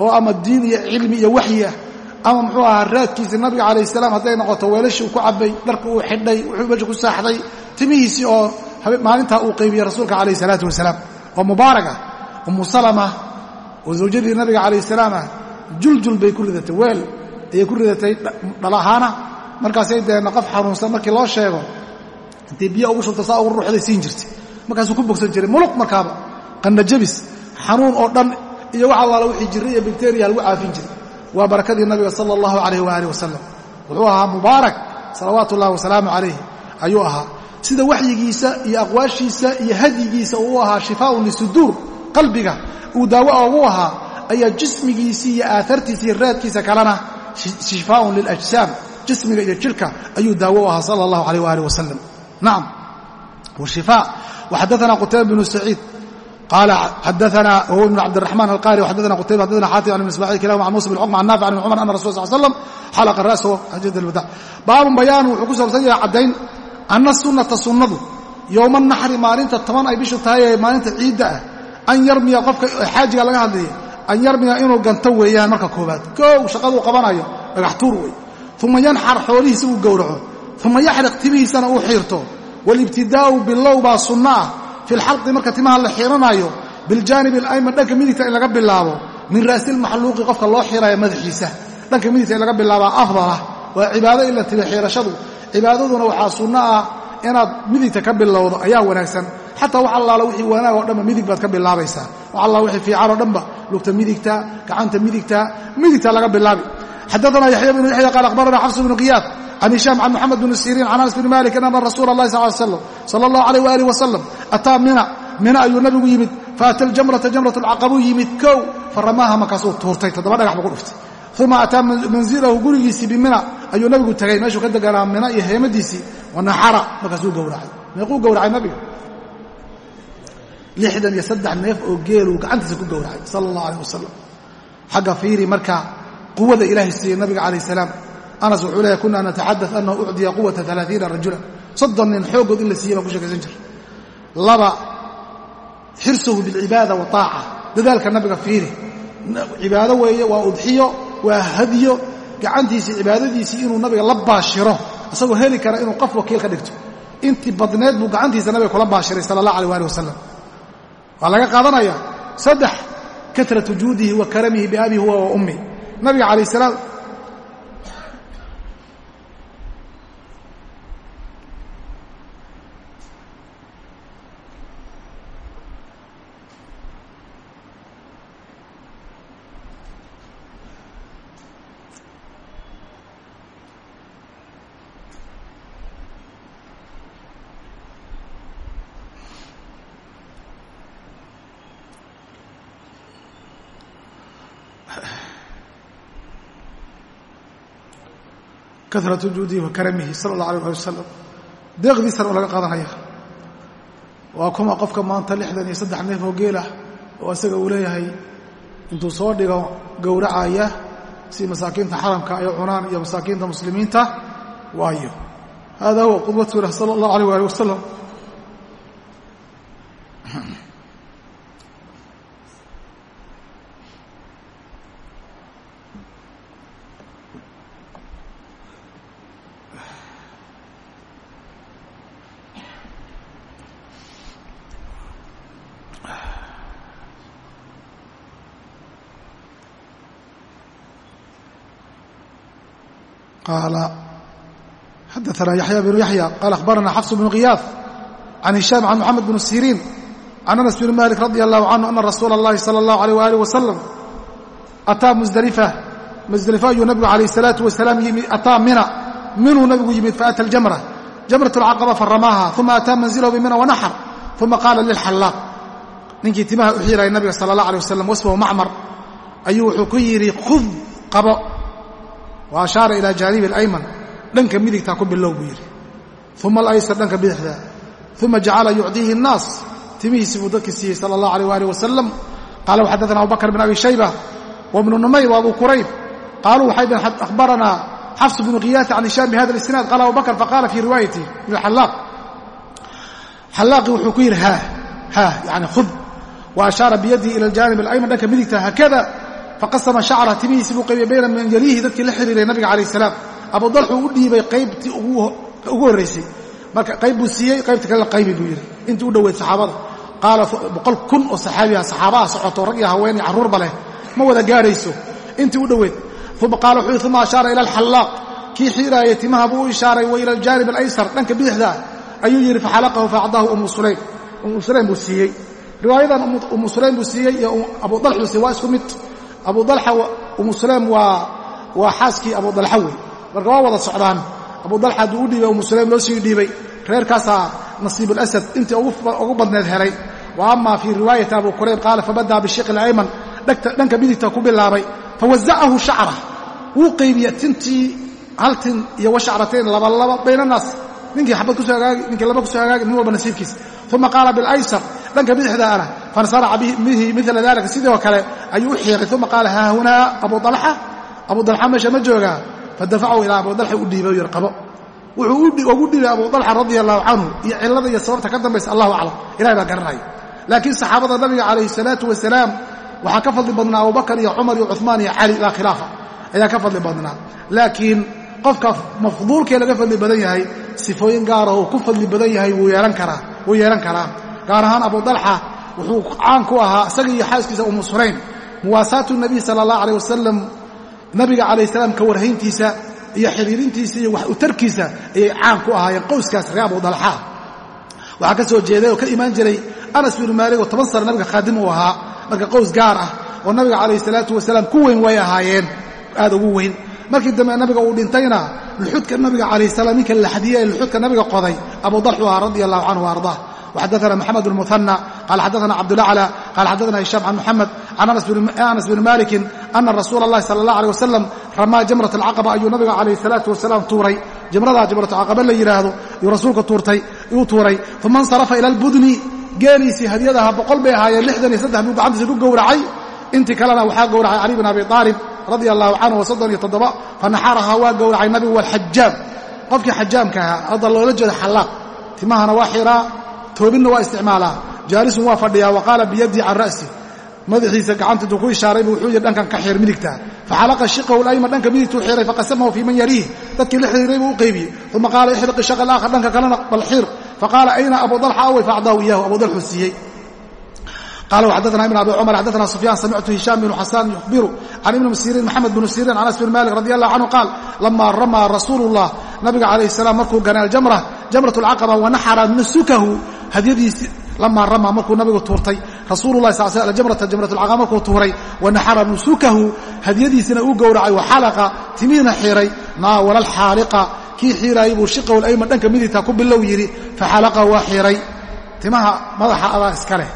oo ama diin iyo cilmi iyo waxyi ah ama muxuu ahaa raadkiisii nabiga calayh salaam hadday noqoto weelashii uu ku cabbay dharka uu xidhay wuxuu meesha ku saaxday timihiisii oo maalintaa uu qaybiyey rasuulka calayh salaatu wasalaam. Oo mubaaraka umu salama oo zawjadii nabiga calayh salaam ah juljul bay ku ridatay weel ayay ku ridatay dhal ahaana markaasay deena qof xanuunsan markii loo sheego intay biyo ugu shubta saa ugu ruuxday siin jirtay. Markaasuu ku bogsan jiray muluq markaaba qannajabis xanuun oo dhan iyo wax allaala wixii jirra iyo bakteriya lagu caafin jiray. Waa barakadii nabiga sala allahu calayh waaalih wasalam wuxuu ahaa mubaarak salawaatu ullahi wasalaamu calayh ayuu ahaa. Sida waxyigiisa iyo aqwaashiisa iyo hadyigiisa uu ahaa shifaaun lisuduur qalbiga uu daawo ugu ahaa ayaa jismigiisii iyo aaartiisa raadkiisa kalena shifaaun liljsaam jismiga iyo jirka ayuu daawo u ahaa sala allahu alayh waalih wasalam nacam washifaa waxadaana qutayba bnu saciid. Qaala xadaana wahuwa ibn cabdiraxman alqaari waxadana qutayba xadana xaatim an ibn ismaaciil kilahuma can musa bin cuqma can naafic an ibn cumar ana rasul sal slam xalaqa ra'sahu xajat alwadac baabun bayaanu wuxuu ku saabsan yahay caddayn anna sunnata sunnadu yowma naxri maalinta toban ay bishu tahay ee maalinta ciidda ah an yarmiya qofka xaajiga laga hadlaya an yarmiya inuu ganto weeyaan marka koobaad koow shaqaduu qabanayo dhagax tuur wey uma yanxar xoolihiisa uu gowraco. Uma yaxriq timihiisana uu xiirto. Waalibtidaa'u bilow baa sunno ah fi lxalqi marka timaha la xiiranaayo biljaanib alayman dhanka midigta in laga bilaabo. Min ra'silmaxluuqi qofka loo xiraya madaxiisa. Dhanka midigta in laga bilaabaa afdalah waa cibaado in la timi xiirashadu cibaadaduna waxaa sunno ah inaad midigta ka bilowdo ayaa wanaagsan xataa wax allaala wixii wanaag oo dhanba midig baad ka bilaabaysaa. Wax alla wixii fiican oo dhanba lugta midigta gacanta midigta midigta laga bilaabi. Xadaana yaxya bnu yaxya qaal akhbarana xafs bnu qiyaad can hishaam can moxamed bn siriin can anas bni malik ana rasuula allahi sal slam sala allahu alayh waalih wasalam ataa mina mina ayuu nabigu yimid faata aljamrata jamrat alcaqabuu yimid kow faramaaha markaasuu tuurtay toddoba dhagax buu ku dhuftay. Uma ataa manzilahu gurigiisii bimina ayuu nabigu tegay meeshuu ka deganaa mina iyo heemadiisii wanaxara markaasuu gowracay. Meequu gowracay nabiga lixdan iyo saddex neef oo geeluu gacantiisa ku gowracay sala allah aleh wasalam xagga fiiri marka quwada ilaahay siiyey nabiga calayh salaam. Anas wuxuu leeyahy kuna nataxada anahu ucdiya quwata alaaiina rajulan. Soddon nin xooggood in la siiyey baan ku sheekaysan jira laba xirsuhu bilcibaada wa aaca dadaalka nabiga fiiri. Cibaado weeye waa udxiyo waa hadyo gacantiisii cibaadadiisii inuu nabiga la baashiro isagoo heli kara inuu qof wakiil ka dhigto. Intii badneed buu gacantiisa nabiga kula baashiray sala allah aleh ali wasalam waa laga qaadanaya saddex katrat wujuudihi wa karamihi biabii huwa wa ummi. Nabiga calayh salaam karat wujuudihi wa karamihi sala allah alayh ali wasalam deeqdiisana oo laga qaadanaya waa kuma qofka maanta lixdan iyo saddex neef oo geelah oo isaga uu leeyahay intuu soo dhigo gowracaya si masaakiinta xaramka ay cunaan iyo masaakiinta muslimiinta waayo hada huwa qudwatuna sala allah alayh ali wasalam qaala xadaana yaxya bnu yaxya qaala akhbarana xafs bnu khiyaaf can hishaam can moxamed bn siriin can anas bni malik radi allahu canhu ana rasuula اllahi sala اllahu alayh waalih wasalam ataa musdalifa musdalifa ayuu nabigu calayh salaatu wasalaam yimid ataa mina minuu nabigu yimid faata aljamra jamrat alcaqaba faramaaha uma ataa manzilahu bimina wanaxar uma qaala lilxallaaq ninkii timaha u xiiraya nabiga sala allah alay wasalam wasfahu macmar ayuu wuxuu ku yidhi khud qabo wa ashaara ilaa jaanibi alayman dhanka midigtaa ku bilow buu yidhi uma alaysar dhanka bidixda uma jacala yucdiihi الnaas timihiisii buu dadkii siiyey sala اllah alيh alih wasalam qaala waxadana abu bakr bn abi shayba wbnu numayr wa abu qurayb qaaluu waxay dheen ahbaranaa xafs bnu khiyaati can hishaam bihada اlisnaad qaala abu bakr faqaala fii riwaayati xalaaq xalaaqii wuxuu ku yidhi haa haa yani khud wa ashaara biyadihi ila aljaanib alayman dhanka midigta haakada faqasama shacra timihiisii buu qaybiyey bayna man yaliihi dadkii la xiriiray nabiga calayh salaam abu dalxuu u dhiibay qaybtii ugu horraysay marka qayb buu siiyey qaybta kalena qaybi buu yidhi. Intii u dhoweyd saxaabada. Qaala boqol kun oo saxaabiha saxaabaha socoto rag iyo haween iyo carruurba leh. Ma wada gaadhayso intii u dhoweyd uma qaala wuxuu yidhi uma ashaara ila alxallaaq. Kii xiiraayay timaha buu u ishaaray wa ila aljaanib alaysar. Dhanka bidixda ayuu yidhi faxalaqahu faacdaahu umu sulaym. Umu sulaym buu siiyey. Riwaayadan umu sulaym buu siiyey iyo abu dalxuu siiyey waa isku mid. Abu dalxa umu sulaym waa waa xaaskii abu dalxa wey marka waa wada socdaan. Abu dalxa hadduu u dhiibay umu sulaym loo sii dhiibay reerkaasaa nasiibulasad intii ugu badneed helay. Wa ama fii riwaayati abu kurayb qaala fabadaa bishiqi اlayman dhanka midigta ku bilaabay. Fawazacahu shacra. Wuu qaybiye tintii hal tin iyo washacratayn labalaba baynanaas ninkii abad ku soo hagaagi ninkii laba ku soo hagaagi nin walba nasiibkiisa uma qaala bilaysar dhanka bidixdaana fansaraca bihi mila dalika sidoo kale ayuu u xiiqay uma qaala haahunaa abu alxa abu dalxa meesha ma joogaa fadafacahu ilaa abu dalxa u dhiibay yar qabo wuxuu ugu dhibay abu dalxa radia allahu canhu iyo cillada iyo sababta ka dambaysa allahu aclam. Ilahay baa garanaya laakiin saxaabada nabiga calayhi salaatu wasalaam waxaa ka fadli badnaa abubakar iyo cumar iyo cumaan iyo cali laa khilaafa. Ayaa ka fadli badnaa. Laakiin qofka mafduulkee laga fadli badan yahay sifooyin gaarah uu ku fadli badan yahay wuu yeelan karaa gaar ahaan abu dalxa wuxuu caan ku ahaa isaga iyo xaaskiisa umu sulaym. Muwaasaatu nabiy sala allah alayh wasalam nabiga calayh salaam ka warhayntiisa iyo xiriirintiisa iyo wax utarkiisa ayay caan ku ahaayeen qowskaas ree abu dalxa. Waxaa ka soo jeeday oo ka imaan jiray anas binu maalig oo toban sana nabiga khaadim uu ahaa. Marka qows gaar ah oo nabiga calayh salaatu wasalaam ku weyn way ahaayeen. Aad ugu weyn. Markii dambe nabiga uu dhintayna luxudka nabiga calayh salaam ninka laxdiye ee luxudka nabiga qoday abu dalxu ahaa radi allahu canhu ardaa وxadثna mحamed بن مثنى qال xadثna cبدالأعلى qال xadثna هiشام عن محamed عن أنس بن مالك أنa رasuul الlahi salى الlaه عليه وسلم ramaa jamرaة الcaqبة ayuu nabiga عalaيه الصلاaةu وaسلام tuuray jamradaa jamratulcaqaba la yidhaahdo yuu rasuulka tuurtay uu tuuray uma اnsarafa ilى اlbudni geeliisii hadyadaha boqol bay ahaayeen lixdan iyo saddex buu gacantiisa ku gowracay intii kalena waxaa gowracay cali bn abi طaalib radia allahu canhu wa soddon iyo toddoba fanaxarahaa waa gowracay nabigu walxajaam qofkii xajaamka ahaa hadda loola jeedo xallaaq timahana waa xiraa toobinna waa isticmaalaa. Jaalisun waa fadhiyaa wa qaala biyadii can ra'si. Madaxiisa gacanta intuu ku ishaaraybu wuxuu yidhi dhankan ka xiir midigta. Faxalaqa shiqahu layman dhanka midigtuu xiiray faqasamahu fii man yaliih. Dadkii la xiriiray buu u qaybiyey uma qaala ixriqi shaqa alaakhar dhanka kalena bal xiir faqaala ayna abu dalxa awey? Faacdaahu iyahu abu dalxuu siiyey. Qala xadana ibn abi cumar xadana sufyaan samictu hishaam bnu xasaan yukhbiru can ibni siriin maxamed bnu siriin can anas bn malik radi allahu canhu qaal lama ramaa rasuulu llah nabiga calayh salaam markuu ganay aljamra jamrat alcaqaba wanaxara nusukahu hadyadiisi lamaa ramaa markuu nabigu tuurtay rasuululahi sal sl jamrata jamratulcaqaba markuu tuuray wanaxara nusukahu hadyadiisina uu gowracay waxalaqa timihiina xiiray naawala alxaaliqa kii xiiraayay buu shiqahu layman dhanka midigta ku bilow yidhi faxalaqa waa xiiray. Timaha madaxa adaa iska leh.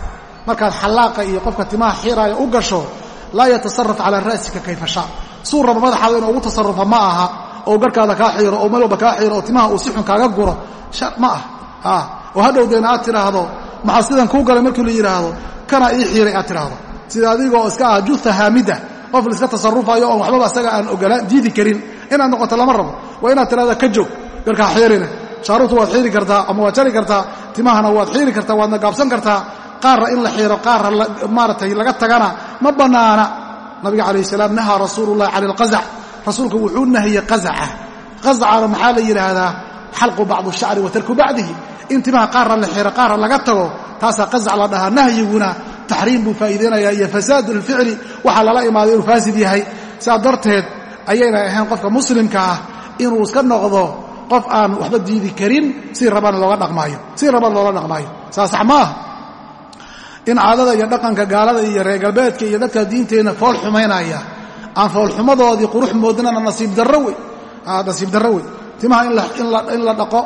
Markaad xallaaqa iyo qofka timaha xiiraaya u gasho laa yatasaraf calaa ra'sika kayfa shaa. Suu raba madaxaada inuu ugu tasarrufa ma aha oo garhkaada kaa xiiro oo meel walba kaa xiiro oo timaha ah oo hadhow deena aad tidhaahdo maxaa sidan kuu galay markii la yidhaahdo kanaa ii xiiray aad tidhaahdo. Sida adigoo iska ah juha haamida qof laiska tasarufayo oon waxbaba asaga aan ogolaan diidi karin. Inaad noqoto lama rabo waa inaad tidhahda ka joog garkaa xiirina. Shaaruurta waad xiiri kartaa ama waad jari kartaa timahana waad xiiri kartaa waadna gaabsan kartaa. Qaarra in la xiiro qaarra maaratay laga tagana ma bannaana. Nabiga calayh salaam nahaa rasuulullahi cani alqazac. Rasuulku wuxuu nahiyey qazaca. Qazacana maxaa la yidhaahdaa? Xalqu bacdu shacri wa bacdihi in timaha qaarra la xiiro qaarra laga tago taasaa qazac la dhahaa nahyiguna taxriim buu faa'iideynayaa iyo fasaadu lficli waxaa lala imaaday inuu faasid yahay. Sidaa darteed ayaynay ahayn qofka muslimka ah inuu iska noqdo qof aan waxba diidi karin si rabana looga dhaqmaayo si rabana loola dhaqmaayo. Saa sax ma ah in caadada iyo dhaqanka gaalada iyo reer galbeedka iyo dadka diinteenna fool xumaynaya aan foolxumadoodii qurux moodinana nasiib darro wey. Nasiib darro wey. Timaha in la dhaqo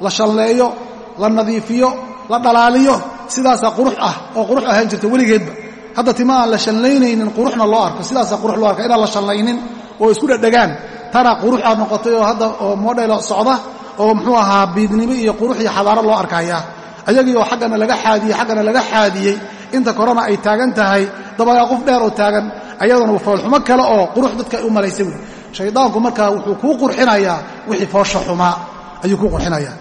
la shalleeyo la nadiifiyo la dhalaaliyo sidaasaa qurux ah oo qurux ahaan jirta weligeedba. Hadda tima la shallaynaynin quruxna loo arko. Sidaasaa qurux loo arka inaan la shallaynin oo isku dhedhegaan tana qurux noqotay oo hadda oo modhelo socda oo muxuu ahaa biidnimo iyo qurux iyo xadaaro loo arkayaa ayagii oo xaggana laga xaadiyey xaggana laga xaadiyey inta korona ay taagan tahay dabagaa qof dheer oo taagan ayadana foolxumo kale oo qurux dadka ay u malaysay wey shaydaanku markaa wuxuu kuu qurxinayaa wixii foosha xumaa ayuu kuu qurxinayaa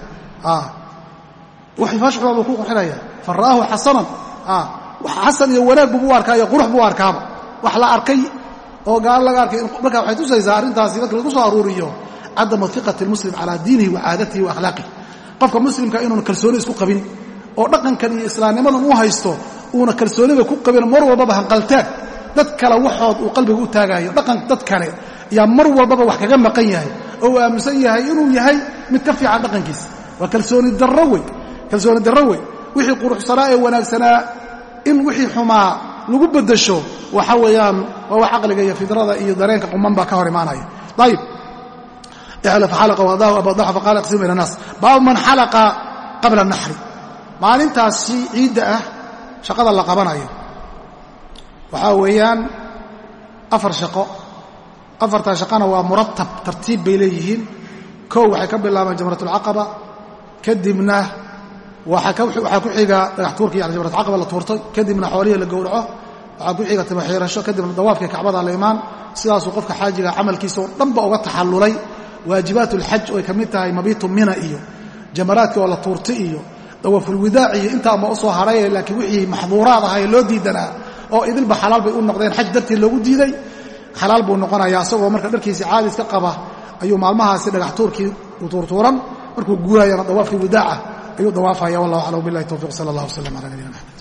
wixii foosha xumaa buu kuu qurxinaya fa ra'aahu xasanan xasan iyo wanaag buu u arkaayo qurux buu arkaaba. Wax la arkay oo gaalo laga arkay markaa waxay tusaysaa arrintaasi marka lagu soo aruuriyo cadamu iqati lmuslim calaa diinihi wa caadatihi qofka muslimka inuuna kalsooni isku qabin oo dhaqankan iyo islaamnimadan u haysto uuna kalsooniba ku qabin mar walbaba hanqaltaag dad kale waxood uu qalbiga u taagaayo dhaqan dad kale yaa mar walbaba wax kaga maqan yahay oo uu aaminsan yahay inuu yahay mid ka fiican dhaqankiisa. Waa kalsooni darro wey kalsooni darro wey wixii quruxsanaa ee wanaagsanaa in wixii xumaa lagu beddesho waxa weeyaan waa wax caqliga iyo fidrada iyo dareenka quman baa ka hor imaanaya. Ayib baabu man xalaqa qabla naxri. Maalintaasi ciidda ah shaqada la qabanayo. Waxaa weeyaan afar shaqo. Afartaa shaqana waa muratab tartiib bay leeyihiin. Kow waxay ka bilaabaan jamratulcaqaba kadibna waxaa ku xiga dhagax tuurka yani jamratulcaqaba la tuurtay kadibna xoolihii la gowraco waxaa ku xiga timaxiirasho kadibna dawaafkii kacbada la sidaasuu qofka xaajiga camalkiisa oo dhanba uga taxallulay waajibaat ulxaj oo ay ka mid tahay mabiitu mina iyo jamaraadkii oo la tuurtay iyo dawaafulwidaac iyo intaanba u soo laakiin wixii maxduuraad aha ee loo diidanaa oo idilba xalaal bay u noqdeen xaj dartii loogu diiday xalaal buu noqonayaa isagoo marka dharkiisii caadis ka qaba ayuu maalmahaasi dhagax tuurkii tuurtuuran markuu guurayana dawaafkii widaaca ayuu dawaafaya wallah aclam bilahi towfiq sala allah waslm ala nabiyina maxamed